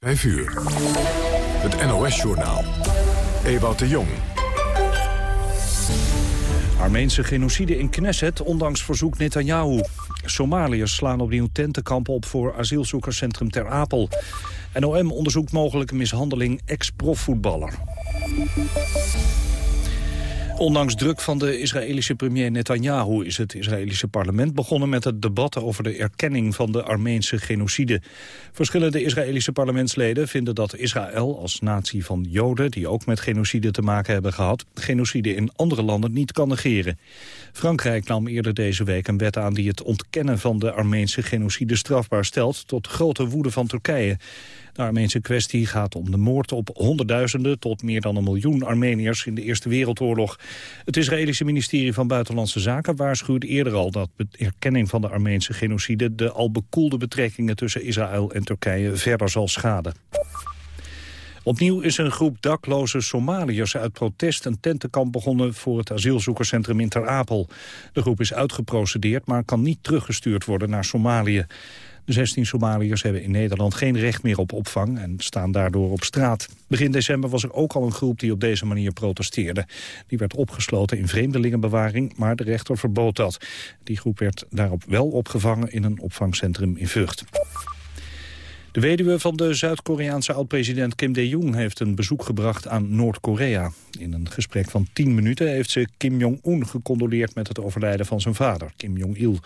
5 uur. Het NOS-journaal. Ewout de Jong. Armeense genocide in Knesset, ondanks verzoek Netanyahu. Somaliërs slaan opnieuw tentenkampen op voor asielzoekerscentrum Ter Apel. NOM onderzoekt mogelijke mishandeling ex-profvoetballer. Ondanks druk van de Israëlische premier Netanyahu is het Israëlische parlement begonnen met het debat over de erkenning van de Armeense genocide. Verschillende Israëlische parlementsleden vinden dat Israël als natie van Joden, die ook met genocide te maken hebben gehad, genocide in andere landen niet kan negeren. Frankrijk nam eerder deze week een wet aan die het ontkennen van de Armeense genocide strafbaar stelt, tot grote woede van Turkije. De Armeense kwestie gaat om de moord op honderdduizenden tot meer dan een miljoen Armeniërs in de Eerste Wereldoorlog. Het Israëlische ministerie van Buitenlandse Zaken waarschuwde eerder al dat de erkenning van de Armeense genocide de al bekoelde betrekkingen tussen Israël en Turkije verder zal schaden. Opnieuw is een groep dakloze Somaliërs uit protest een tentenkamp begonnen voor het asielzoekerscentrum in Ter Apel. De groep is uitgeprocedeerd, maar kan niet teruggestuurd worden naar Somalië. De 16 Somaliërs hebben in Nederland geen recht meer op opvang en staan daardoor op straat. Begin december was er ook al een groep die op deze manier protesteerde. Die werd opgesloten in vreemdelingenbewaring, maar de rechter verbood dat. Die groep werd daarop wel opgevangen in een opvangcentrum in Vught. De weduwe van de Zuid-Koreaanse oud-president Kim Dae-jung heeft een bezoek gebracht aan Noord-Korea. In een gesprek van 10 minuten heeft ze Kim Jong-un gecondoleerd met het overlijden van zijn vader, Kim Jong-il.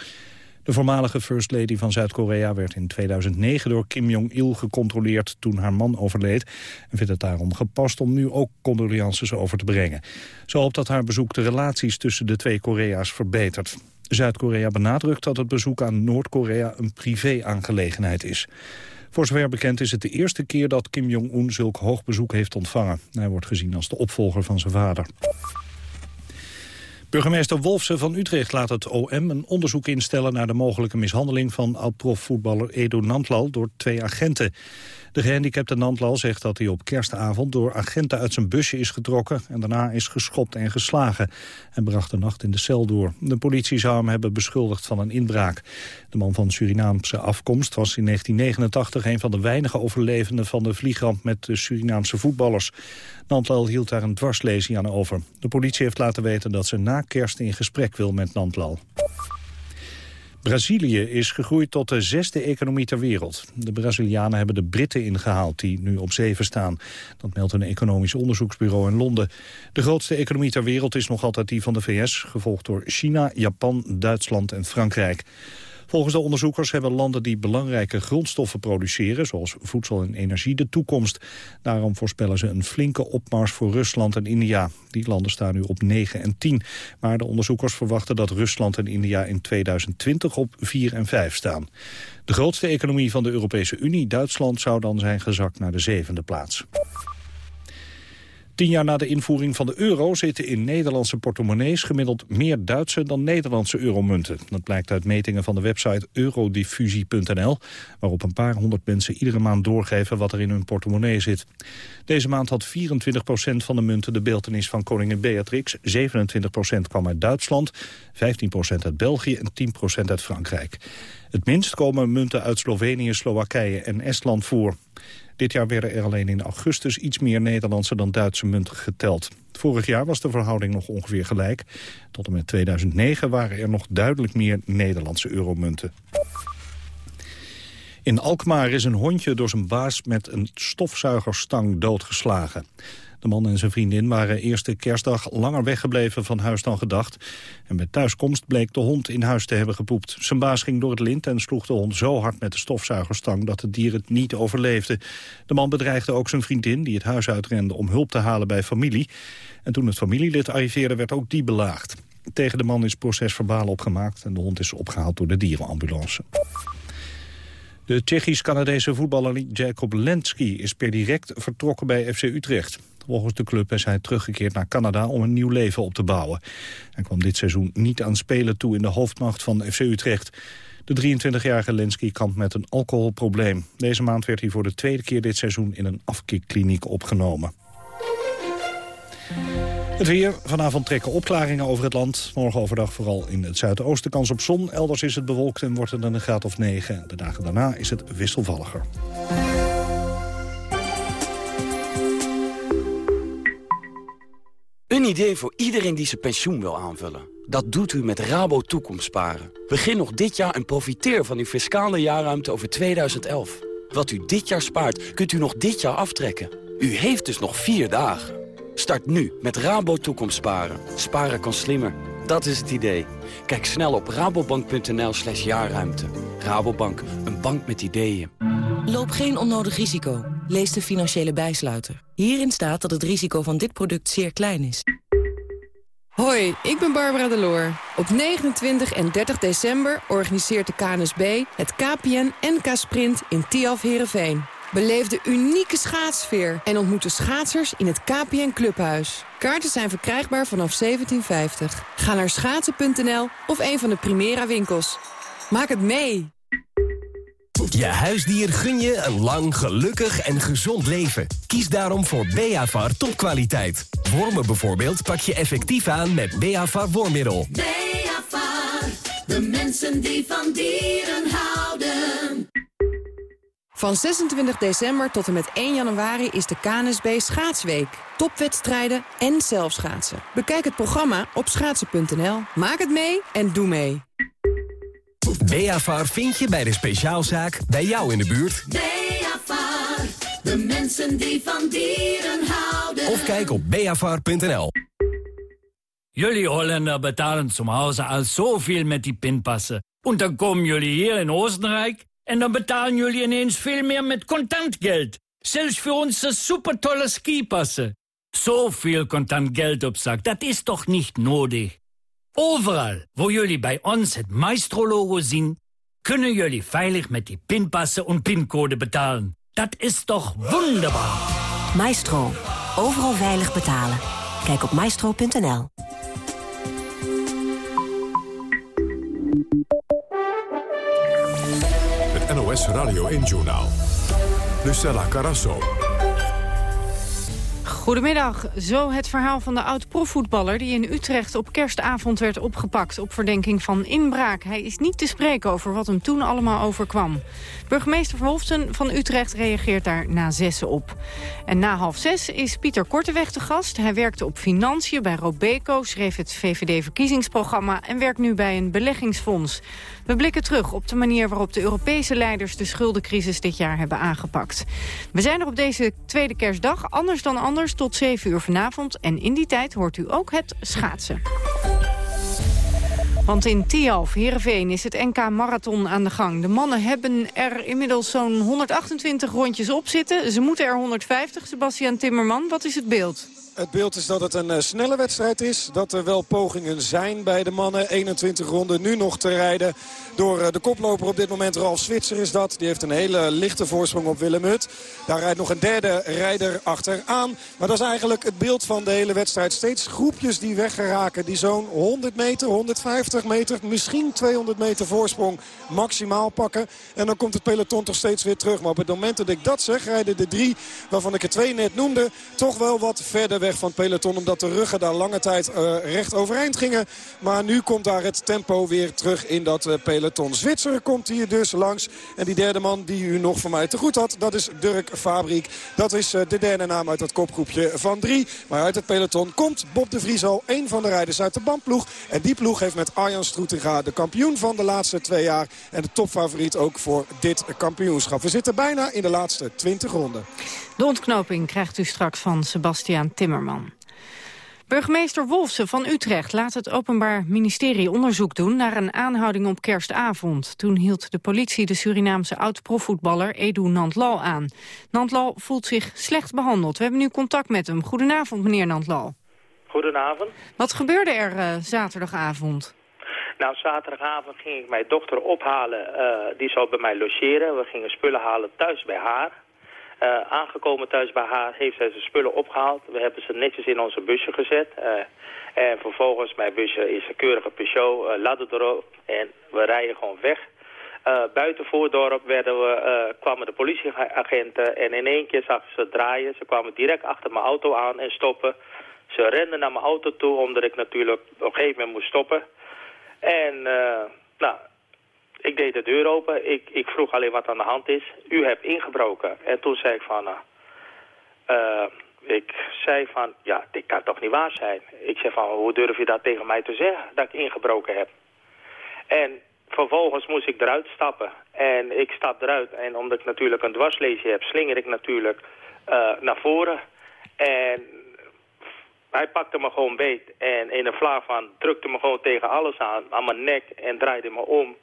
De voormalige First Lady van Zuid-Korea werd in 2009 door Kim Jong-il gecontroleerd toen haar man overleed. En vindt het daarom gepast om nu ook condolences over te brengen. Ze hoopt dat haar bezoek de relaties tussen de twee Korea's verbetert. Zuid-Korea benadrukt dat het bezoek aan Noord-Korea een privé-aangelegenheid is. Voor zover bekend is het de eerste keer dat Kim Jong-un zulk hoog bezoek heeft ontvangen. Hij wordt gezien als de opvolger van zijn vader. Burgemeester Wolfsen van Utrecht laat het OM een onderzoek instellen... naar de mogelijke mishandeling van oud-profvoetballer Edo Nantlal door twee agenten. De gehandicapte Nantlal zegt dat hij op kerstavond door agenten uit zijn busje is getrokken en daarna is geschopt en geslagen. En bracht de nacht in de cel door. De politie zou hem hebben beschuldigd van een inbraak. De man van Surinaamse afkomst was in 1989 een van de weinige overlevenden van de vliegramp met de Surinaamse voetballers. Nantlal hield daar een dwarslezing aan over. De politie heeft laten weten dat ze na kerst in gesprek wil met Nantlal. Brazilië is gegroeid tot de zesde economie ter wereld. De Brazilianen hebben de Britten ingehaald, die nu op zeven staan. Dat meldt een economisch onderzoeksbureau in Londen. De grootste economie ter wereld is nog altijd die van de VS... gevolgd door China, Japan, Duitsland en Frankrijk. Volgens de onderzoekers hebben landen die belangrijke grondstoffen produceren, zoals voedsel en energie, de toekomst. Daarom voorspellen ze een flinke opmars voor Rusland en India. Die landen staan nu op 9 en 10. Maar de onderzoekers verwachten dat Rusland en India in 2020 op 4 en 5 staan. De grootste economie van de Europese Unie, Duitsland, zou dan zijn gezakt naar de zevende plaats. Tien jaar na de invoering van de euro zitten in Nederlandse portemonnees gemiddeld meer Duitse dan Nederlandse euromunten. Dat blijkt uit metingen van de website eurodiffusie.nl, waarop een paar honderd mensen iedere maand doorgeven wat er in hun portemonnee zit. Deze maand had 24% van de munten de beeltenis van koningin Beatrix, 27% kwam uit Duitsland, 15% uit België en 10% uit Frankrijk. Het minst komen munten uit Slovenië, Slowakije en Estland voor. Dit jaar werden er alleen in augustus iets meer Nederlandse dan Duitse munten geteld. Vorig jaar was de verhouding nog ongeveer gelijk. Tot en met 2009 waren er nog duidelijk meer Nederlandse euromunten. In Alkmaar is een hondje door zijn baas met een stofzuigerstang doodgeslagen. De man en zijn vriendin waren eerste kerstdag langer weggebleven van huis dan gedacht. En bij thuiskomst bleek de hond in huis te hebben gepoept. Zijn baas ging door het lint en sloeg de hond zo hard met de stofzuigerstang dat het dier het niet overleefde. De man bedreigde ook zijn vriendin die het huis uitrende om hulp te halen bij familie. En toen het familielid arriveerde werd ook die belaagd. Tegen de man is procesverbaal opgemaakt en de hond is opgehaald door de dierenambulance. De Tsjechisch-Canadese voetballer Jacob Lenski is per direct vertrokken bij FC Utrecht. Volgens de club is hij teruggekeerd naar Canada om een nieuw leven op te bouwen. Hij kwam dit seizoen niet aan spelen toe in de hoofdmacht van FC Utrecht. De 23-jarige Lenski kampt met een alcoholprobleem. Deze maand werd hij voor de tweede keer dit seizoen in een afkikkliniek opgenomen. Het weer. Vanavond trekken opklaringen over het land. Morgen overdag vooral in het zuidoosten kans op zon. Elders is het bewolkt en wordt het een graad of 9. De dagen daarna is het wisselvalliger. Een idee voor iedereen die zijn pensioen wil aanvullen. Dat doet u met Rabo Toekomstsparen. Begin nog dit jaar en profiteer van uw fiscale jaarruimte over 2011. Wat u dit jaar spaart, kunt u nog dit jaar aftrekken. U heeft dus nog vier dagen. Start nu met Rabo Toekomstsparen. Sparen kan slimmer. Dat is het idee. Kijk snel op rabobank.nl slash jaarruimte. Rabobank, een bank met ideeën. Loop geen onnodig risico. Lees de financiële bijsluiter. Hierin staat dat het risico van dit product zeer klein is. Hoi, ik ben Barbara Deloor. Op 29 en 30 december organiseert de KNSB het KPN NK Sprint in Tiaf Herenveen. Beleef de unieke schaatsfeer en ontmoet de schaatsers in het KPN Clubhuis. Kaarten zijn verkrijgbaar vanaf 1750. Ga naar schaatsen.nl of een van de Primera winkels. Maak het mee! Je huisdier gun je een lang, gelukkig en gezond leven. Kies daarom voor Beavar topkwaliteit. Wormen bijvoorbeeld pak je effectief aan met Beavar wormmiddel. Beavar, de mensen die van dieren houden. Van 26 december tot en met 1 januari is de KNSB Schaatsweek. Topwedstrijden en zelfschaatsen. Bekijk het programma op schaatsen.nl. Maak het mee en doe mee. Beavar vind je bij de speciaalzaak bij jou in de buurt. Beavar, de mensen die van dieren houden. Of kijk op beavar.nl. Jullie Holländer betalen zum Hause al zoveel met die pinpassen. En dan komen jullie hier in Oostenrijk en dan betalen jullie ineens veel meer met contant geld. Zelfs voor onze supertolle skipassen. Zoveel contant geld op zak, dat is toch niet nodig? Overal waar jullie bij ons het Maestro-logo zien... kunnen jullie veilig met die pinpassen en pincode betalen. Dat is toch wonderbaar? Maestro. Overal veilig betalen. Kijk op maestro.nl. Het NOS Radio 1-journaal. Lucella Carasso. Goedemiddag. Zo het verhaal van de oud-profvoetballer... die in Utrecht op kerstavond werd opgepakt op verdenking van inbraak. Hij is niet te spreken over wat hem toen allemaal overkwam. Burgemeester Verhofsten van Utrecht reageert daar na zessen op. En na half zes is Pieter Korteweg te gast. Hij werkte op financiën bij Robeco, schreef het VVD-verkiezingsprogramma... en werkt nu bij een beleggingsfonds. We blikken terug op de manier waarop de Europese leiders... de schuldencrisis dit jaar hebben aangepakt. We zijn er op deze tweede kerstdag, anders dan anders tot 7 uur vanavond. En in die tijd hoort u ook het schaatsen. Want in Tialf, Heerenveen, is het NK Marathon aan de gang. De mannen hebben er inmiddels zo'n 128 rondjes op zitten. Ze moeten er 150, Sebastian Timmerman. Wat is het beeld? Het beeld is dat het een uh, snelle wedstrijd is. Dat er wel pogingen zijn bij de mannen. 21 ronden nu nog te rijden door uh, de koploper op dit moment. Ralf Switzer is dat. Die heeft een hele lichte voorsprong op Willem Hut. Daar rijdt nog een derde rijder achteraan. Maar dat is eigenlijk het beeld van de hele wedstrijd. Steeds groepjes die weggeraken. Die zo'n 100 meter, 150 meter, misschien 200 meter voorsprong maximaal pakken. En dan komt het peloton toch steeds weer terug. Maar op het moment dat ik dat zeg, rijden de drie, waarvan ik er twee net noemde, toch wel wat verder weg van het peloton. Omdat de ruggen daar lange tijd uh, recht overeind gingen. Maar nu komt daar het tempo weer terug in dat uh, peloton. Zwitser komt hier dus langs. En die derde man die u nog van mij te goed had, dat is Dirk Fabriek. Dat is uh, de derde naam uit het kopgroepje van drie. Maar uit het peloton komt Bob de Vries al, een van de rijders uit de bandploeg. En die ploeg heeft met Arjan Stroetinga de kampioen van de laatste twee jaar. En de topfavoriet ook voor dit kampioenschap. We zitten bijna in de laatste 20 ronden. De ontknoping krijgt u straks van Sebastiaan Timmerman. Burgemeester Wolfsen van Utrecht laat het Openbaar Ministerie onderzoek doen naar een aanhouding op kerstavond. Toen hield de politie de Surinaamse oud-profvoetballer Edu Nantlal aan. Nantlal voelt zich slecht behandeld. We hebben nu contact met hem. Goedenavond, meneer Nantlal. Goedenavond. Wat gebeurde er uh, zaterdagavond? Nou, zaterdagavond ging ik mijn dochter ophalen. Uh, die zou bij mij logeren. We gingen spullen halen thuis bij haar. Uh, aangekomen thuis bij haar heeft zij zijn spullen opgehaald. We hebben ze netjes in onze busje gezet. Uh, en vervolgens, mijn busje is een keurige Peugeot, uh, ladder erop. En we rijden gewoon weg. buiten Voordorp werden we, kwamen de politieagenten en in één keer zag ze draaien. Ze kwamen direct achter mijn auto aan en stoppen. Ze renden naar mijn auto toe, omdat ik natuurlijk op een gegeven moment moest stoppen. En nou, ik deed de deur open. Ik, ik vroeg alleen wat aan de hand is. U hebt ingebroken. En toen zei ik van... Uh, ik zei van, ja, dit kan toch niet waar zijn. Ik zei van, hoe durf je dat tegen mij te zeggen, dat ik ingebroken heb? En vervolgens moest ik eruit stappen. En ik stap eruit. En omdat ik natuurlijk een dwarsleesje heb, slinger ik natuurlijk uh, naar voren. En hij pakte me gewoon beet. En in een vlaag van drukte me gewoon tegen alles aan. Aan mijn nek en draaide me om.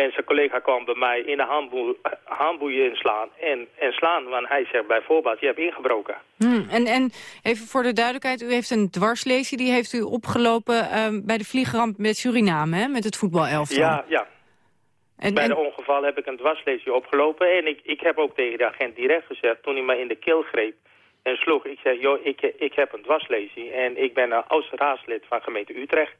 En zijn collega kwam bij mij in de handboe handboeien inslaan en, en slaan. Want hij zegt bijvoorbeeld, je hebt ingebroken. Hmm, en, en even voor de duidelijkheid, u heeft een dwarslesie... die heeft u opgelopen um, bij de vliegramp met Suriname, hè? met het voetbalelftal. Ja, ja. En, bij en... de ongeval heb ik een dwarslesie opgelopen. En ik, ik heb ook tegen de agent direct gezegd, toen hij me in de keel greep en sloeg... ik zeg, joh, ik, ik heb een dwarslesie en ik ben een oud raadslid van gemeente Utrecht...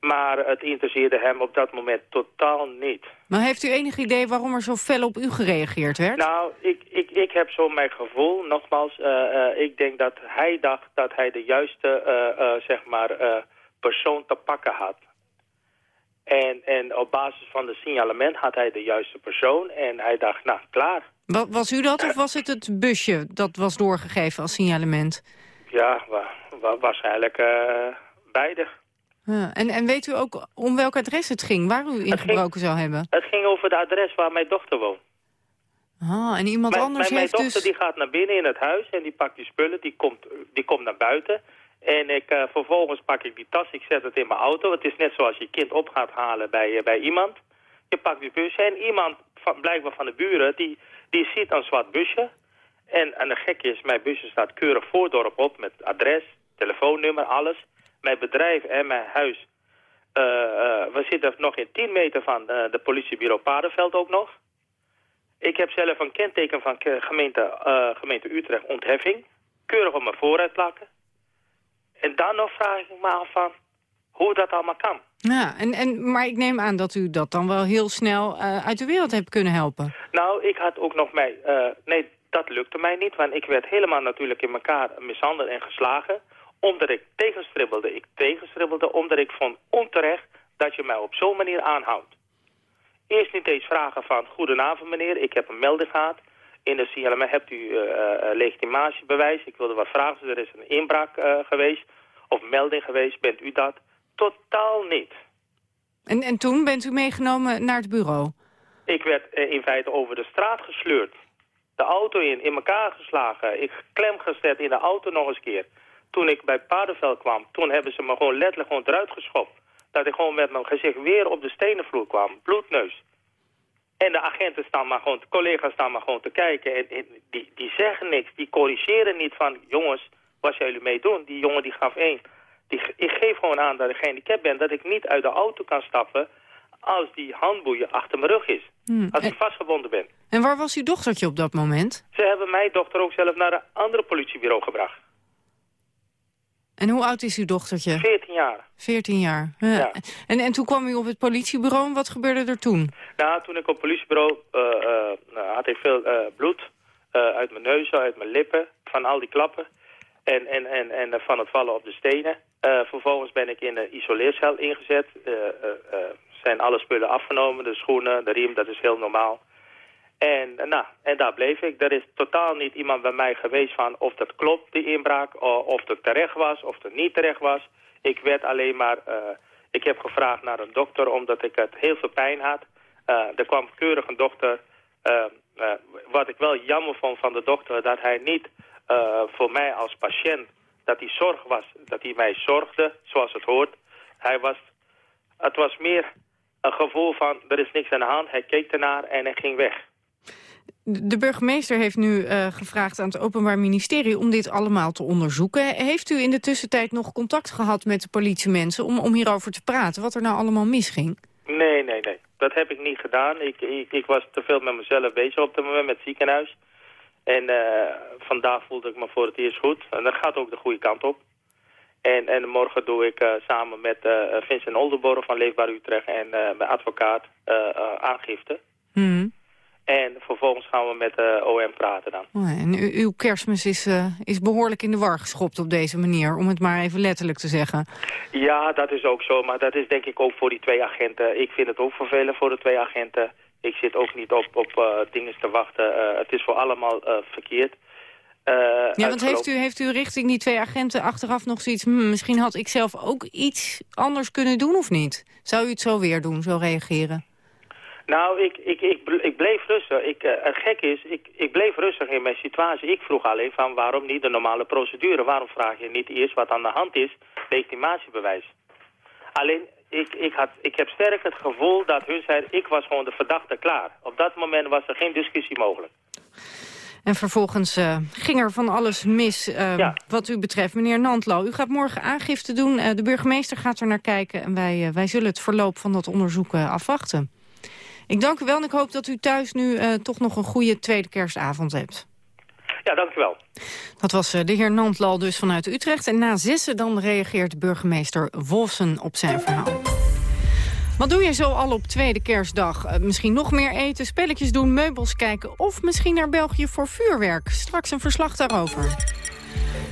Maar het interesseerde hem op dat moment totaal niet. Maar heeft u enig idee waarom er zo fel op u gereageerd werd? Nou, ik, ik, ik heb zo mijn gevoel, nogmaals, uh, uh, ik denk dat hij dacht dat hij de juiste, uh, zeg maar, persoon te pakken had. En, en op basis van de signalement had hij de juiste persoon en hij dacht, nou, klaar. was u dat of was het het busje dat was doorgegeven als signalement? Ja, wa wa waarschijnlijk beide. Ja, en, en weet u ook om welk adres het ging, waar u ingebroken zou hebben? Het ging over het adres waar mijn dochter woont. Ah, en iemand mijn, anders mijn, heeft mijn dochter dus... die gaat naar binnen in het huis en die pakt die spullen, die komt, die komt naar buiten. En ik, uh, vervolgens pak ik die tas, ik zet het in mijn auto. Het is net zoals je kind op gaat halen bij, uh, bij iemand. Je pakt die busje en iemand, van, blijkbaar van de buren, die, die ziet een zwart busje. En, en de gek is, mijn busje staat keurig voordorp op met adres, telefoonnummer, alles mijn bedrijf en mijn huis. Uh, uh, we zitten nog in 10 meter van uh, de politiebureau Paardenveld ook nog. Ik heb zelf een kenteken van gemeente, gemeente Utrecht ontheffing. Keurig op mijn vooruit plakken. En dan nog vraag ik me af van hoe dat allemaal kan. Ja, en, en, maar ik neem aan dat u dat dan wel heel snel uit de wereld hebt kunnen helpen. Nou, ik had ook nog mij... nee, dat lukte mij niet, want ik werd helemaal natuurlijk in elkaar mishandeld en geslagen omdat ik tegenstribbelde. Ik tegenstribbelde omdat ik vond onterecht dat je mij op zo'n manier aanhoudt. Eerst niet eens vragen van, goedenavond meneer, ik heb een melding gehad. In de CLM hebt u uh, legitimatiebewijs. Ik wilde wat vragen, er is een inbraak uh, geweest of melding geweest. Bent u dat? Totaal niet. En, en toen bent u meegenomen naar het bureau? Ik werd in feite over de straat gesleurd. De auto in, in elkaar geslagen. Ik klem gezet in de auto nog eens keer. Toen ik bij Paardenveld kwam, toen hebben ze me gewoon letterlijk gewoon eruit geschopt. Dat ik gewoon met mijn gezicht weer op de stenenvloer kwam. Bloedneus. En de agenten staan maar gewoon, de collega's staan maar gewoon te kijken. En, en die, die zeggen niks, die corrigeren niet van... jongens, wat zijn jullie mee doen? Die jongen die gaf één. Die, ik geef gewoon aan dat ik gehandicapt ben, dat ik niet uit de auto kan stappen... als die handboeien achter mijn rug is. Hmm. Als ik vastgebonden ben. En waar was uw dochtertje op dat moment? Ze hebben mijn dochter ook zelf naar een andere politiebureau gebracht. En hoe oud is uw dochtertje? 14 jaar. 14 jaar. Ja. En, en toen kwam u op het politiebureau en wat gebeurde er toen? Nou, toen ik op het politiebureau uh, uh, had ik veel uh, bloed uit mijn neus, uit mijn lippen, van al die klappen. En, en, en, en van het vallen op de stenen. vervolgens ben ik in een isoleercel ingezet. zijn alle spullen afgenomen, de schoenen, de riem, dat is heel normaal. En, nou, en daar bleef ik. Er is totaal niet iemand bij mij geweest van of dat klopt, die inbraak, of het terecht was, of het niet terecht was. Ik werd alleen maar, uh, ik heb gevraagd naar een dokter omdat ik het heel veel pijn had. Uh, er kwam keurig een dokter. Wat ik wel jammer vond van de dokter, dat hij niet voor mij als patiënt, dat hij zorg was, dat hij mij zorgde, zoals het hoort. Hij was, het was meer een gevoel van, er is niks aan de hand. Hij keek ernaar en hij ging weg. De burgemeester heeft nu uh, gevraagd aan het Openbaar Ministerie om dit allemaal te onderzoeken. Heeft u in de tussentijd nog contact gehad met de politiemensen om, om hierover te praten, wat er nou allemaal misging? Nee, nee, nee. Dat heb ik niet gedaan. Ik, ik, ik was te veel met mezelf bezig op het moment met het ziekenhuis. En uh, vandaag voelde ik me voor het eerst goed. En dat gaat ook de goede kant op. En, en morgen doe ik uh, samen met Vincent Oldenborg van Leefbaar Utrecht en mijn advocaat aangifte. Mm. En vervolgens gaan we met de OM praten dan. Oh, en uw kerstmis is, uh, is behoorlijk in de war geschopt op deze manier, om het maar even letterlijk te zeggen. Ja, dat is ook zo, maar dat is denk ik ook voor die twee agenten. Ik vind het ook vervelend voor de twee agenten. Ik zit ook niet op, op uh, dingen te wachten. Uh, het is voor allemaal verkeerd. Ja, want heeft u, heeft u richting die twee agenten achteraf nog zoiets... Hmm, misschien had ik zelf ook iets anders kunnen doen of niet? Zou u het zo weer doen, zo reageren? Nou, ik, ik, ik, ik bleef rustig. Ik, uh, het gek is, ik, ik bleef rustig in mijn situatie. Ik vroeg alleen van waarom niet de normale procedure? Waarom vraag je niet eerst wat aan de hand is, legitimatiebewijs? Alleen, ik, ik, had, ik heb sterk het gevoel dat hun zei, ik was gewoon de verdachte klaar. Op dat moment was er geen discussie mogelijk. En vervolgens uh, ging er van alles mis uh, wat u betreft. Meneer Nantlo, u gaat morgen aangifte doen. Uh, de burgemeester gaat er naar kijken. En wij, wij zullen het verloop van dat onderzoek afwachten. Ik dank u wel en ik hoop dat u thuis nu toch nog een goede tweede kerstavond hebt. Ja, dank u wel. Dat was de heer Nantlal dus vanuit Utrecht. En na zessen dan reageert burgemeester Wolfsen op zijn verhaal. Wat doe je zo al op tweede kerstdag? Uh, misschien nog meer eten, spelletjes doen, meubels kijken... of misschien naar België voor vuurwerk. Straks een verslag daarover.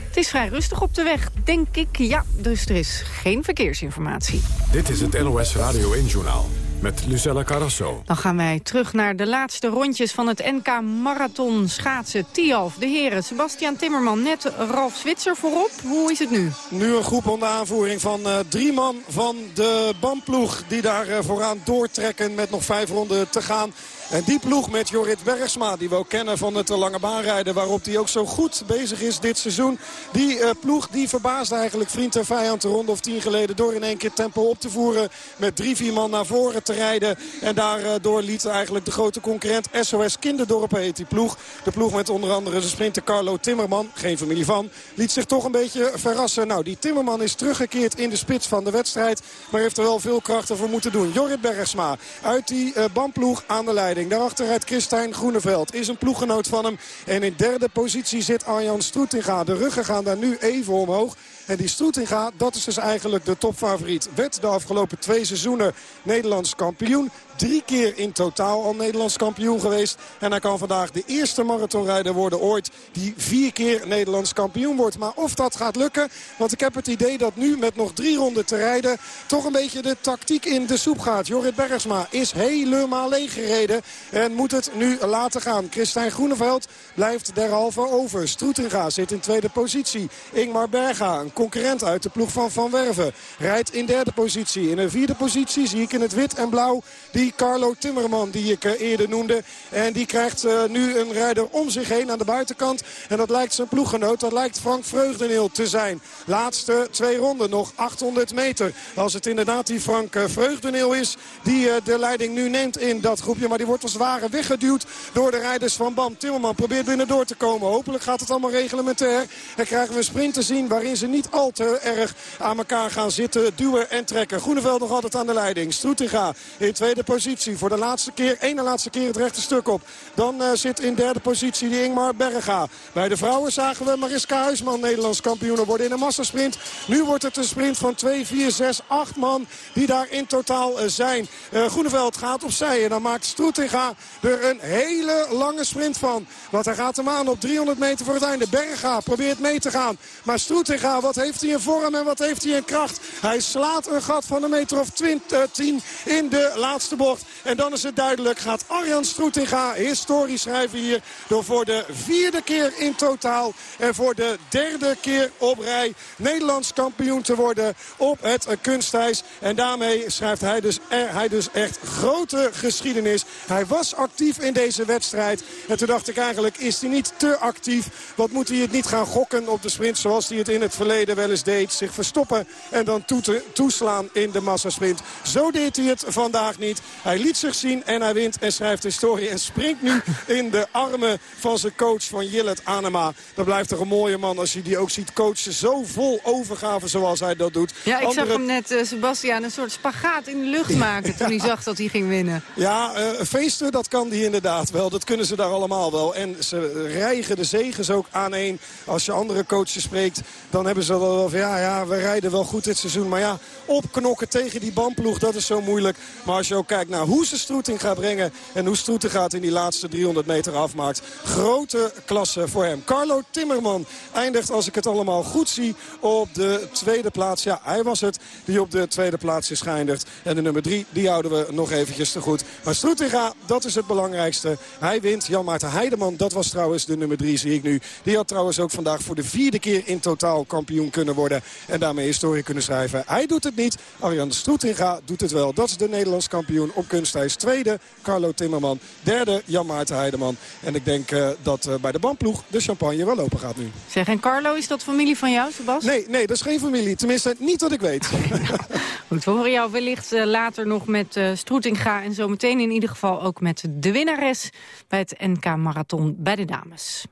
Het is vrij rustig op de weg, denk ik. Ja, dus er is geen verkeersinformatie. Dit is het NOS Radio 1-journaal met Lucella Carrasso. Dan gaan wij terug naar de laatste rondjes van het NK Marathon schaatsen. Tialf, de heren, Sebastian Timmerman, net Ralf Zwitser voorop. Hoe is het nu? Nu een groep onder aanvoering van uh, drie man van de bandploeg... die daar uh, vooraan doortrekken met nog vijf ronden te gaan. En die ploeg met Jorrit Bergsma, die we ook kennen van het lange baanrijden... waarop hij ook zo goed bezig is dit seizoen. Die uh, ploeg die verbaasde eigenlijk vriend en vijand de ronde of tien geleden... door in één keer tempo op te voeren met drie, vier man naar voren te rijden. En daardoor liet eigenlijk de grote concurrent SOS Kinderdorpen heet die ploeg. De ploeg met onder andere de sprinter Carlo Timmerman, geen familie van... liet zich toch een beetje verrassen. Nou, die Timmerman is teruggekeerd in de spits van de wedstrijd... maar heeft er wel veel krachten voor moeten doen. Jorrit Bergsma uit die uh, bandploeg aan de leiding. Daarachter rijdt Christijn Groeneveld. Is een ploeggenoot van hem. En in derde positie zit Arjan Stroetinga. De ruggen gaan daar nu even omhoog. En die Stroetinga, dat is dus eigenlijk de topfavoriet. Werd de afgelopen twee seizoenen Nederlands kampioen. Drie keer in totaal al Nederlands kampioen geweest. En hij kan vandaag de eerste marathonrijder worden ooit die vier keer Nederlands kampioen wordt. Maar of dat gaat lukken, want ik heb het idee dat nu met nog drie ronden te rijden... toch een beetje de tactiek in de soep gaat. Jorrit Bergsma is helemaal leeggereden en moet het nu laten gaan. Christijn Groeneveld blijft derhalve over. Stroetinga zit in tweede positie. Ingmar Berga, een concurrent uit de ploeg van Van Werven, rijdt in derde positie. In een vierde positie zie ik in het wit en blauw die Carlo Timmerman die ik eh, eerder noemde. En die krijgt eh, nu een rijder om zich heen aan de buitenkant. En dat lijkt zijn ploeggenoot. Dat lijkt Frank Vreugdeneel te zijn. Laatste twee ronden, nog 800 meter. Als het inderdaad die Frank eh, Vreugdeneel is die de leiding nu neemt in dat groepje. Maar die wordt als ware weggeduwd door de rijders van BAM. Timmerman probeert binnen door te komen. Hopelijk gaat het allemaal reglementair. En krijgen we een sprint te zien waarin ze niet al te erg aan elkaar gaan zitten. Duwen en trekken. Groeneveld nog altijd aan de leiding. Stroetinga in tweede positie positie. Voor de laatste keer, ene laatste keer het rechte stuk op. Dan uh, zit in derde positie die Ingmar Berga. Bij de vrouwen zagen we Mariska Huisman Nederlands kampioen worden in een massasprint. Nu wordt het een sprint van 2, 4, 6, 8 man die daar in totaal uh, zijn. Uh, Groeneveld gaat opzij en dan maakt Stroetinga er een hele lange sprint van. Want hij gaat hem aan op 300 meter voor het einde. Berga probeert mee te gaan. Maar Stroetinga, wat heeft hij in vorm en wat heeft hij in kracht? Hij slaat een gat van een meter of 20, 10 in de laatste En dan is het duidelijk, gaat Arjan Stroetinga historisch schrijven hier... door voor de vierde keer in totaal en voor de derde keer op rij... Nederlands kampioen te worden op het kunstijs. En daarmee schrijft hij dus, hij dus echt grote geschiedenis. Hij was actief in deze wedstrijd. En toen dacht ik eigenlijk, is hij niet te actief? Wat moet hij het niet gaan gokken op de sprint zoals hij het in het verleden wel eens deed? Zich verstoppen en dan toeslaan in de massasprint. Zo deed hij het vandaag niet. Hij liet zich zien en hij wint en schrijft historie. En springt nu in de armen van zijn coach van Jillet Anema. Dat blijft toch een mooie man als je die ook ziet coachen. Zo vol overgave zoals hij dat doet. Ja, ik zag hem net, uh, Sebastian, een soort spagaat in de lucht maken... toen hij zag dat hij ging winnen. Ja, uh, feesten, dat kan hij inderdaad wel. Dat kunnen ze daar allemaal wel. En ze rijgen de zegens ook aan één. Als je andere coaches spreekt, dan hebben ze wel van... ja, ja, we rijden wel goed dit seizoen. Maar ja, opknokken tegen die bandploeg, dat is zo moeilijk. Maar als je ook kijkt kijkt naar hoe ze Stroeting gaat brengen. En hoe Stroeting gaat in die laatste 300 meter afmaakt. Grote klasse voor hem. Carlo Timmerman eindigt, als ik het allemaal goed zie, op de tweede plaats. Ja, hij was het die op de tweede plaats is geëindigd. En de nummer drie, die houden we nog eventjes te goed. Maar Stroetinga, dat is het belangrijkste. Hij wint. Jan Maarten Heideman, dat was trouwens de nummer drie, zie ik nu. Die had trouwens ook vandaag voor de vierde keer in totaal kampioen kunnen worden. En daarmee historie kunnen schrijven. Hij doet het niet. Arjan Stroetinga doet het wel. Dat is de Nederlands kampioen op kunstijs. Tweede, Carlo Timmerman. Derde, Jan Maarten Heideman. En ik denk uh, dat uh, bij de bandploeg de champagne wel open gaat nu. Zeg, en Carlo, is dat familie van jou, Sebas? Nee, nee, dat is geen familie. Tenminste, niet wat ik weet. Goed, we horen jou wellicht uh, later nog met Stroetinga... en zometeen in ieder geval ook met de winnares... bij het NK Marathon bij de dames.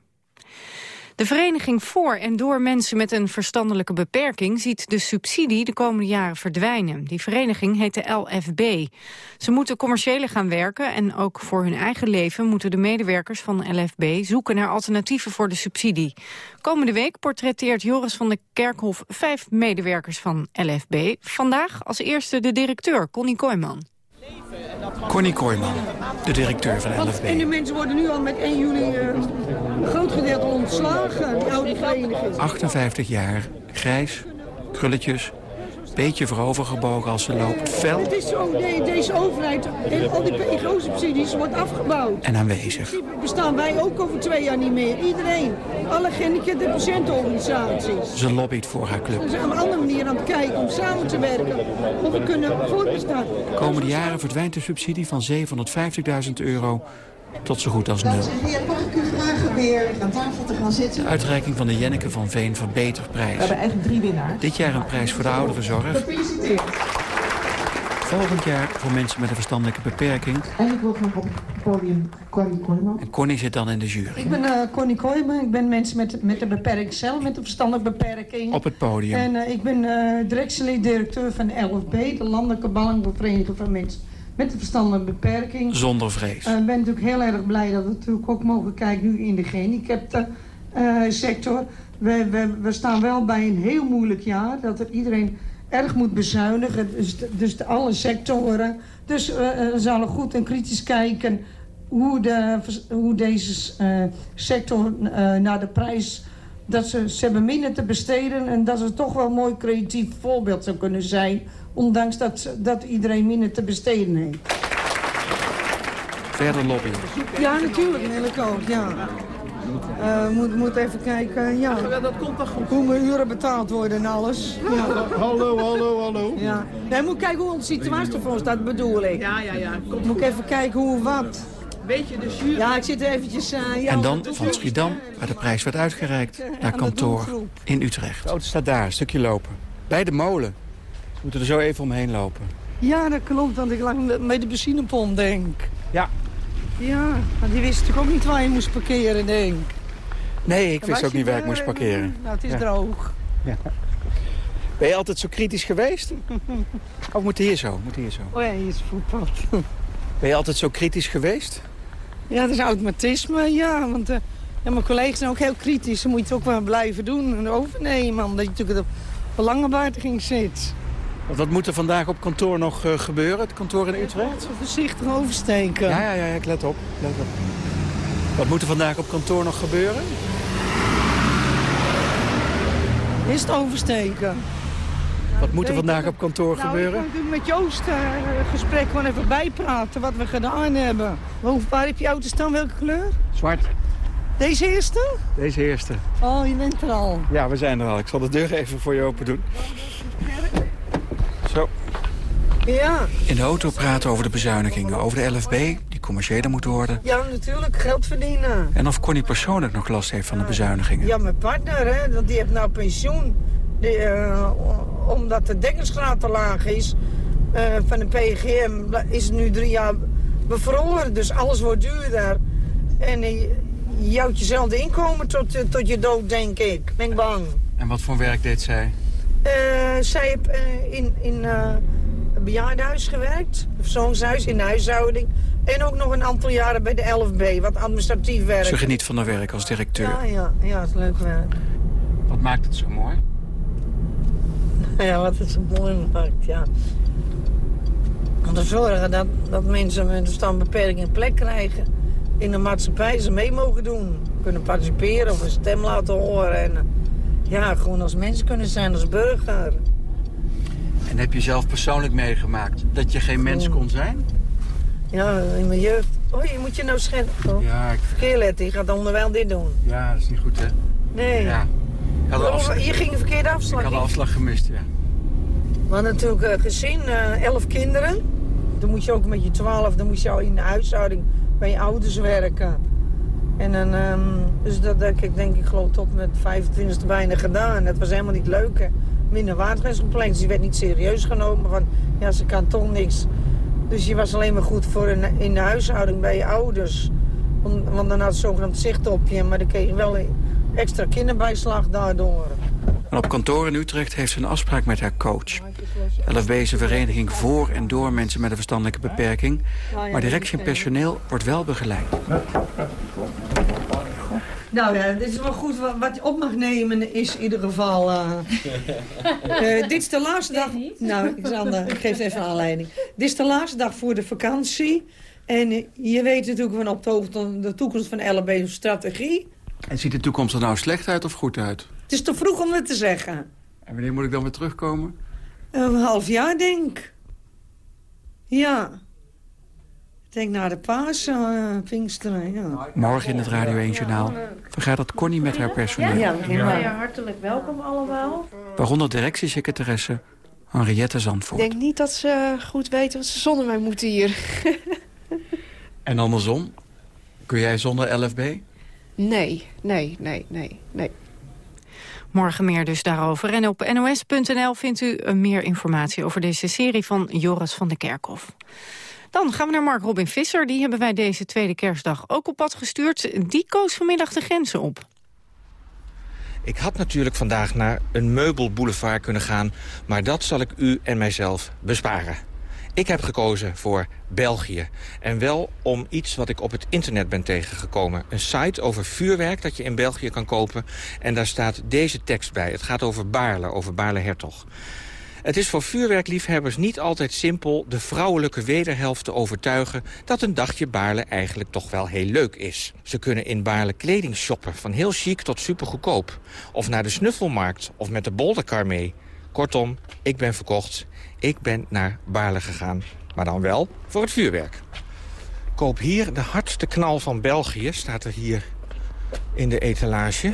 De Vereniging voor en door mensen met een verstandelijke beperking ziet de subsidie de komende jaren verdwijnen. Die vereniging heet de LFB. Ze moeten commerciële gaan werken en ook voor hun eigen leven moeten de medewerkers van LFB zoeken naar alternatieven voor de subsidie. Komende week portretteert Joris van de Kerkhof vijf medewerkers van LFB. Vandaag als eerste de directeur, Connie Kooijman. Connie Kooijman, de directeur van LFB. En die mensen worden nu al met 1 juli uh, een groot gedeelte ontslagen, die oude vereniging. 58 jaar, grijs, krulletjes, beetje voorovergebogen als ze loopt, fel. Het is zo, de, deze overheid, en al die PGO-subsidies wordt afgebouwd. En aanwezig. Die bestaan wij ook over twee jaar niet meer. Iedereen. Alle gehandicapte patiëntenorganisaties. Ze lobbyt voor haar club. We zijn op een andere manier aan het kijken om samen te werken. Of we kunnen voortbestaan. Komende jaren verdwijnt de subsidie van 750.000 euro tot zo goed als nul. Dames en heren, mag ik u vragen weer aan tafel te gaan zitten? De uitreiking van de Jenneke van Veen Verbeterprijs. We hebben eigenlijk drie winnaars. Dit jaar een prijs voor de ouderenzorg. Gefeliciteerd. Volgend jaar voor mensen met een verstandelijke beperking. En ik wil graag op het podium Connie Kooijman. En Connie zit dan in de jury. Ik ben uh, Connie Kooijman. Ik ben mensen met, met een beperking zelf, met een verstandelijke beperking. Op het podium. En uh, ik ben uh, directielid-directeur van de LFB, de Landelijke Belangenvereniging van Mensen met een verstandelijke beperking. Zonder vrees. Ik ben natuurlijk heel erg blij dat we natuurlijk ook mogen kijken nu in de gehandicapte sector. We, we, we staan wel bij een heel moeilijk jaar, dat er iedereen erg moet bezuinigen. Dus, dus de, alle sectoren. Dus uh, we zullen goed en kritisch kijken hoe, de, hoe deze uh, sector naar de prijs... dat ze, ze hebben minder te besteden en dat ze toch wel een mooi creatief voorbeeld zou kunnen zijn... ondanks dat, dat iedereen minder te besteden heeft. Verder lobbyen. Ja, natuurlijk, Nelleke ja. Uh, moet, moet even kijken, ja. dat komt toch goed. Hoe mijn uren betaald worden en alles. Ja. hallo, hallo, hallo. Ja. Nee, moet kijken hoe onze situatie voor staat, bedoel ik. Ja, ja, ja. Komt moet ik even kijken hoe wat. Beetje de jury. Ja, ik zit er eventjes... Uh, ja, en dan van Schiedam, waar de prijs werd uitgereikt, naar kantoor in Utrecht. De auto staat daar, een stukje lopen. Bij de molen. Moeten er zo even omheen lopen. Ja, dat klopt, want ik lag bij de benzinepomp, denk Ja. Ja, maar die wist natuurlijk ook niet waar je moest parkeren, denk Nee, ik wist ook niet waar ik moest parkeren. Nou, het is ja. droog. Ja. Ben je altijd zo kritisch geweest? of moet hier zo? Moet hier zo? Oh ja, hier is voetpad. Ben je altijd zo kritisch geweest? Ja, dat is automatisme, ja. Want uh, ja, mijn collega's zijn ook heel kritisch. Ze moet je het ook wel blijven doen en overnemen. Omdat je natuurlijk op belangenbehartiging zit. Wat moet er vandaag op kantoor nog uh, gebeuren, het kantoor in Utrecht? Voorzichtig oversteken. Ja, ja, ja, ik let op. Let op. Wat moet er vandaag op kantoor nog gebeuren? Is het oversteken. Wat moet er vandaag op kantoor nou, gebeuren? Ik natuurlijk met Joost uh, gesprek gewoon even bijpraten wat we gedaan hebben. Waar, waar heb je auto staan? Welke kleur? Zwart. Deze eerste? Deze eerste. Oh, je bent er al. Ja, we zijn er al. Ik zal de deur even voor je open doen. Zo. Ja. In de auto praten over de bezuinigingen, over de LFB, die commerciëler moet worden. Ja, natuurlijk, geld verdienen. En of Connie persoonlijk nog last heeft van de bezuinigingen. Ja, mijn partner, hè, want die heeft nou pensioen. Die, uh, omdat de dekkingsgraad te laag is uh, van de PGM, is het nu drie jaar bevroren. Dus alles wordt duurder. En uh, je houdt jezelfde inkomen tot, tot je dood, denk ik. Ben ik bang. En wat voor werk deed zij? Zij heeft in... in een bejaardenhuis gewerkt, een persoonshuis in de huishouding. En ook nog een aantal jaren bij de LFB, wat administratief werk. Ze geniet van haar werk als directeur. Ja, ja, ja, het is leuk werk. Wat maakt het zo mooi? Ja, wat het zo mooi maakt, ja. Om te zorgen dat, dat mensen met een standbeperking een plek krijgen. In de maatschappij ze mee mogen doen. Kunnen participeren of een stem laten horen. En eh, ja, gewoon als mens kunnen zijn, als burger. En heb je zelf persoonlijk meegemaakt dat je geen mens kon zijn? Ja, in mijn jeugd. Oh, je moet je nou scheppen. Oh. Ja, ik... Verkeer letten, je gaat onderwijl dit doen. Ja, dat is niet goed, hè? Nee. Ja. Oh, afslag, je ging een verkeerde afslag. ik had de afslag gemist, ja. We hadden natuurlijk een gezin, eh, elf kinderen. Dan moet je ook met je twaalf, dan moest je al in de huishouding bij je ouders werken. En dan, ehm, dus dat heb ik denk ik geloof tot met 25 bijna gedaan. Dat was helemaal niet leuk. Minder waardrechtscomplaints. Dus je werd niet serieus genomen van, ja ze kan toch niks. Dus je was alleen maar goed voor in, in de huishouding bij je ouders. Want dan had ze zogenaamd zicht op je, maar dan kreeg je wel extra kinderbijslag daardoor. En op kantoor in Utrecht heeft ze een afspraak met haar coach. LFB is een vereniging voor en door mensen met een verstandelijke beperking. Maar directie en personeel wordt wel begeleid. Nou ja, dit is wel goed. Wat je op mag nemen is in ieder geval... eh, eh, dit is de laatste dag... Nou, Xander, ik geef even een aanleiding. Dit is de laatste dag voor de vakantie. En eh, je weet natuurlijk van op de hoogte van de toekomst van LB strategie. En ziet de toekomst er nou slecht uit of goed uit? Het is te vroeg om het te zeggen. En wanneer moet ik dan weer terugkomen? Een half jaar, denk ik. Ja. Ik denk naar de paas, eh Pinksteren, ja. Morgen in het Radio 1 Journaal vergadert Connie met haar personeel. Ja. Ja, hartelijk welkom allemaal. Waaronder directiesecretaresse Henriette Ik Zandvoort. denk niet dat ze goed weten wat ze zonder mij moeten hier. En andersom, kun jij zonder LFB? Nee, nee, nee, nee, nee. Morgen meer dus daarover. En op nos.nl vindt u eh, meer informatie over deze serie van Joris van der Kerkhof. Dan gaan we naar Mark Robin Visser. Die hebben wij deze tweede kerstdag ook op pad gestuurd. Die koos vanmiddag de grenzen op. Ik had natuurlijk vandaag naar een meubelboulevard kunnen gaan... maar dat zal ik u en mijzelf besparen. Ik heb gekozen voor België. En wel om iets wat ik op het internet ben tegengekomen. Een site over vuurwerk dat je in België kan kopen. En daar staat deze tekst bij. Het gaat over Baarle, over Baarle-Hertog. Het is voor vuurwerkliefhebbers niet altijd simpel de vrouwelijke wederhelft te overtuigen dat een dagje Baarle eigenlijk toch wel heel leuk is. Ze kunnen in Baarle kleding shoppen, van heel chic tot supergoedkoop. Of naar de snuffelmarkt, of met de bolderkar mee. Kortom, ik ben verkocht. Ik ben naar Baarle gegaan, maar dan wel voor het vuurwerk. Koop hier de hardste knal van België, staat er hier in de etalage.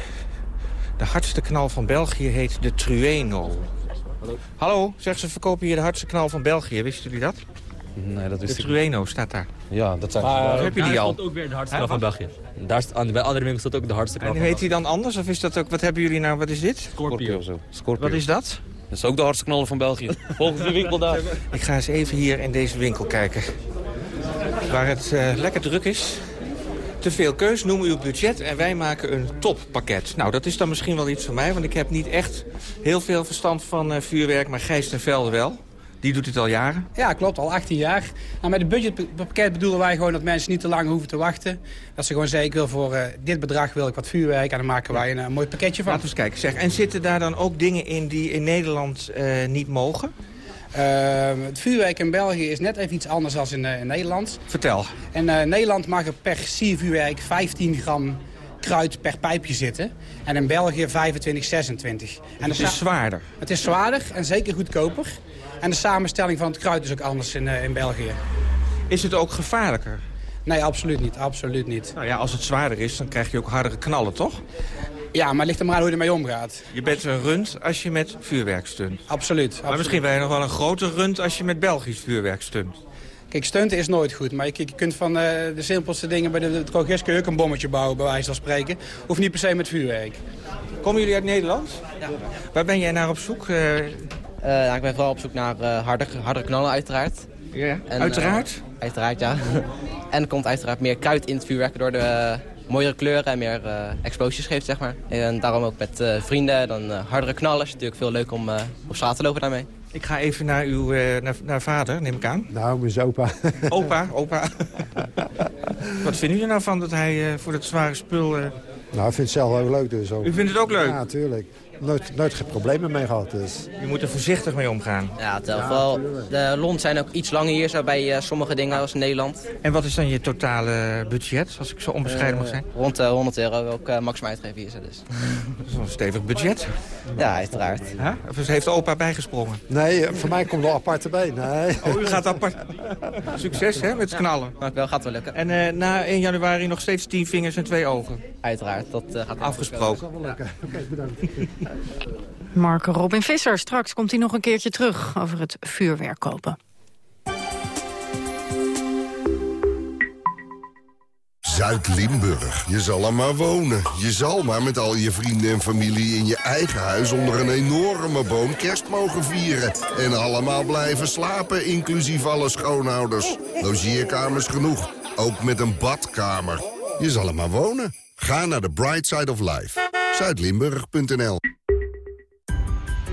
De hardste knal van België heet de Trueno. Hallo, zeg ze verkopen hier de hardste knal van België. Wisten jullie dat? Nee, dat De wist ik Trueno staat daar. Ja, dat zijn Maar, ze. heb je die al? stond ook weer de hardste knal van? België. Daar st- aan, bij andere winkels staat ook de hardste knal En van heet hij dan anders? Of is dat ook, wat hebben jullie nou, wat is dit? Scorpio. of zo. Scorpio. Wat is dat? Dat is ook de hardste knallen van België. Volgens de winkel daar. Ik ga eens even hier in deze winkel kijken. Waar het eh, lekker druk is. Te veel keus, noem uw budget en wij maken een toppakket. Nou, dat is dan misschien wel iets voor mij, want ik heb niet echt heel veel verstand van eh, vuurwerk, maar Gijs ten Velde wel. Die doet het al jaren. Ja, klopt, al 18 jaar. Nou, met het budgetpakket bedoelen wij gewoon dat mensen niet te lang hoeven te wachten. Dat ze gewoon zeggen, ik wil voor eh, dit bedrag wil ik wat vuurwerk en dan maken wij een, eh, mooi pakketje van. Laten we eens kijken. Zeg, en zitten daar dan ook dingen in die in Nederland eh, niet mogen? Ehm, het vuurwerk in België is net even iets anders dan in, in Nederland. Vertel. In Nederland mag er per siervuurwerk 15 gram kruid per pijpje zitten. En in België 25, 26. En Het is zwaarder. Het is zwaarder en zeker goedkoper. En de samenstelling van het kruid is ook anders in, eh, in België. Is het ook gevaarlijker? Nee, absoluut niet. Absoluut niet. Nou ja, als het zwaarder is, dan krijg je ook hardere knallen, toch? Ja, maar het ligt er maar aan hoe je ermee omgaat. Je bent een rund als je met vuurwerk stunt. Absoluut. Maar misschien ben je nog wel een grote rund als je met Belgisch vuurwerk stunt. Kijk, stunten is nooit goed. Maar je, je kunt van eh, de simpelste dingen bij de, de congres kun je ook een bommetje bouwen, bij wijze van spreken. Hoeft niet per se met vuurwerk. Komen jullie uit Nederland? Ja. Waar ben jij naar op zoek? eh? Eh, nou, ik ben vooral op zoek naar eh harder, harder knallen uiteraard. Ja, En, uiteraard? eh, uiteraard, ja. en er komt uiteraard meer kruid in het vuurwerk... door de mooiere kleuren en meer eh explosies geeft, zeg maar. En daarom ook met eh, vrienden dan eh, hardere knallen. is natuurlijk veel leuk om eh, op straat te lopen daarmee. Ik ga even naar uw eh, naar, naar vader, neem ik aan. Nou, mijn opa. Opa, opa. Wat vinden jullie nou van dat hij eh, voor dat zware spul... eh, Nou, ik vind het zelf ook leuk dus ook. U vindt het ook leuk? Ja, tuurlijk. Nooit, nooit geen problemen mee gehad. Dus. Je moet er voorzichtig mee omgaan. Ja, het, ja, vooral de lont zijn ook iets langer hier zo bij uh, sommige dingen als in Nederland. En wat is dan je totale budget, als ik zo onbescheiden mag zijn? Rond uh, 100 euro wil ik uh, maximaal uitgeven hier. Zo, dus. Dat is wel een stevig budget. Ja, uiteraard. Huh? Of heeft opa bijgesprongen? Nee, voor mij komt er apart erbij. Nee. Oh, u gaat apart. Succes hè, met knallen. Ja, wel, gaat wel lukken. En na 1 januari nog steeds 10 vingers en twee ogen? Uiteraard, dat gaat Afgesproken. Oké, okay, bedankt. Marco Robin Visser, straks komt hij nog een keertje terug over het vuurwerk kopen. Zuid-Limburg. Je zal er maar wonen. Je zal maar met al je vrienden en familie in je eigen huis... onder een enorme boom kerst mogen vieren. En allemaal blijven slapen, inclusief alle schoonhouders. Logeerkamers genoeg. Ook met een badkamer. Je zal er maar wonen. Ga naar de Bright Side of Life. Zuidlimburg.nl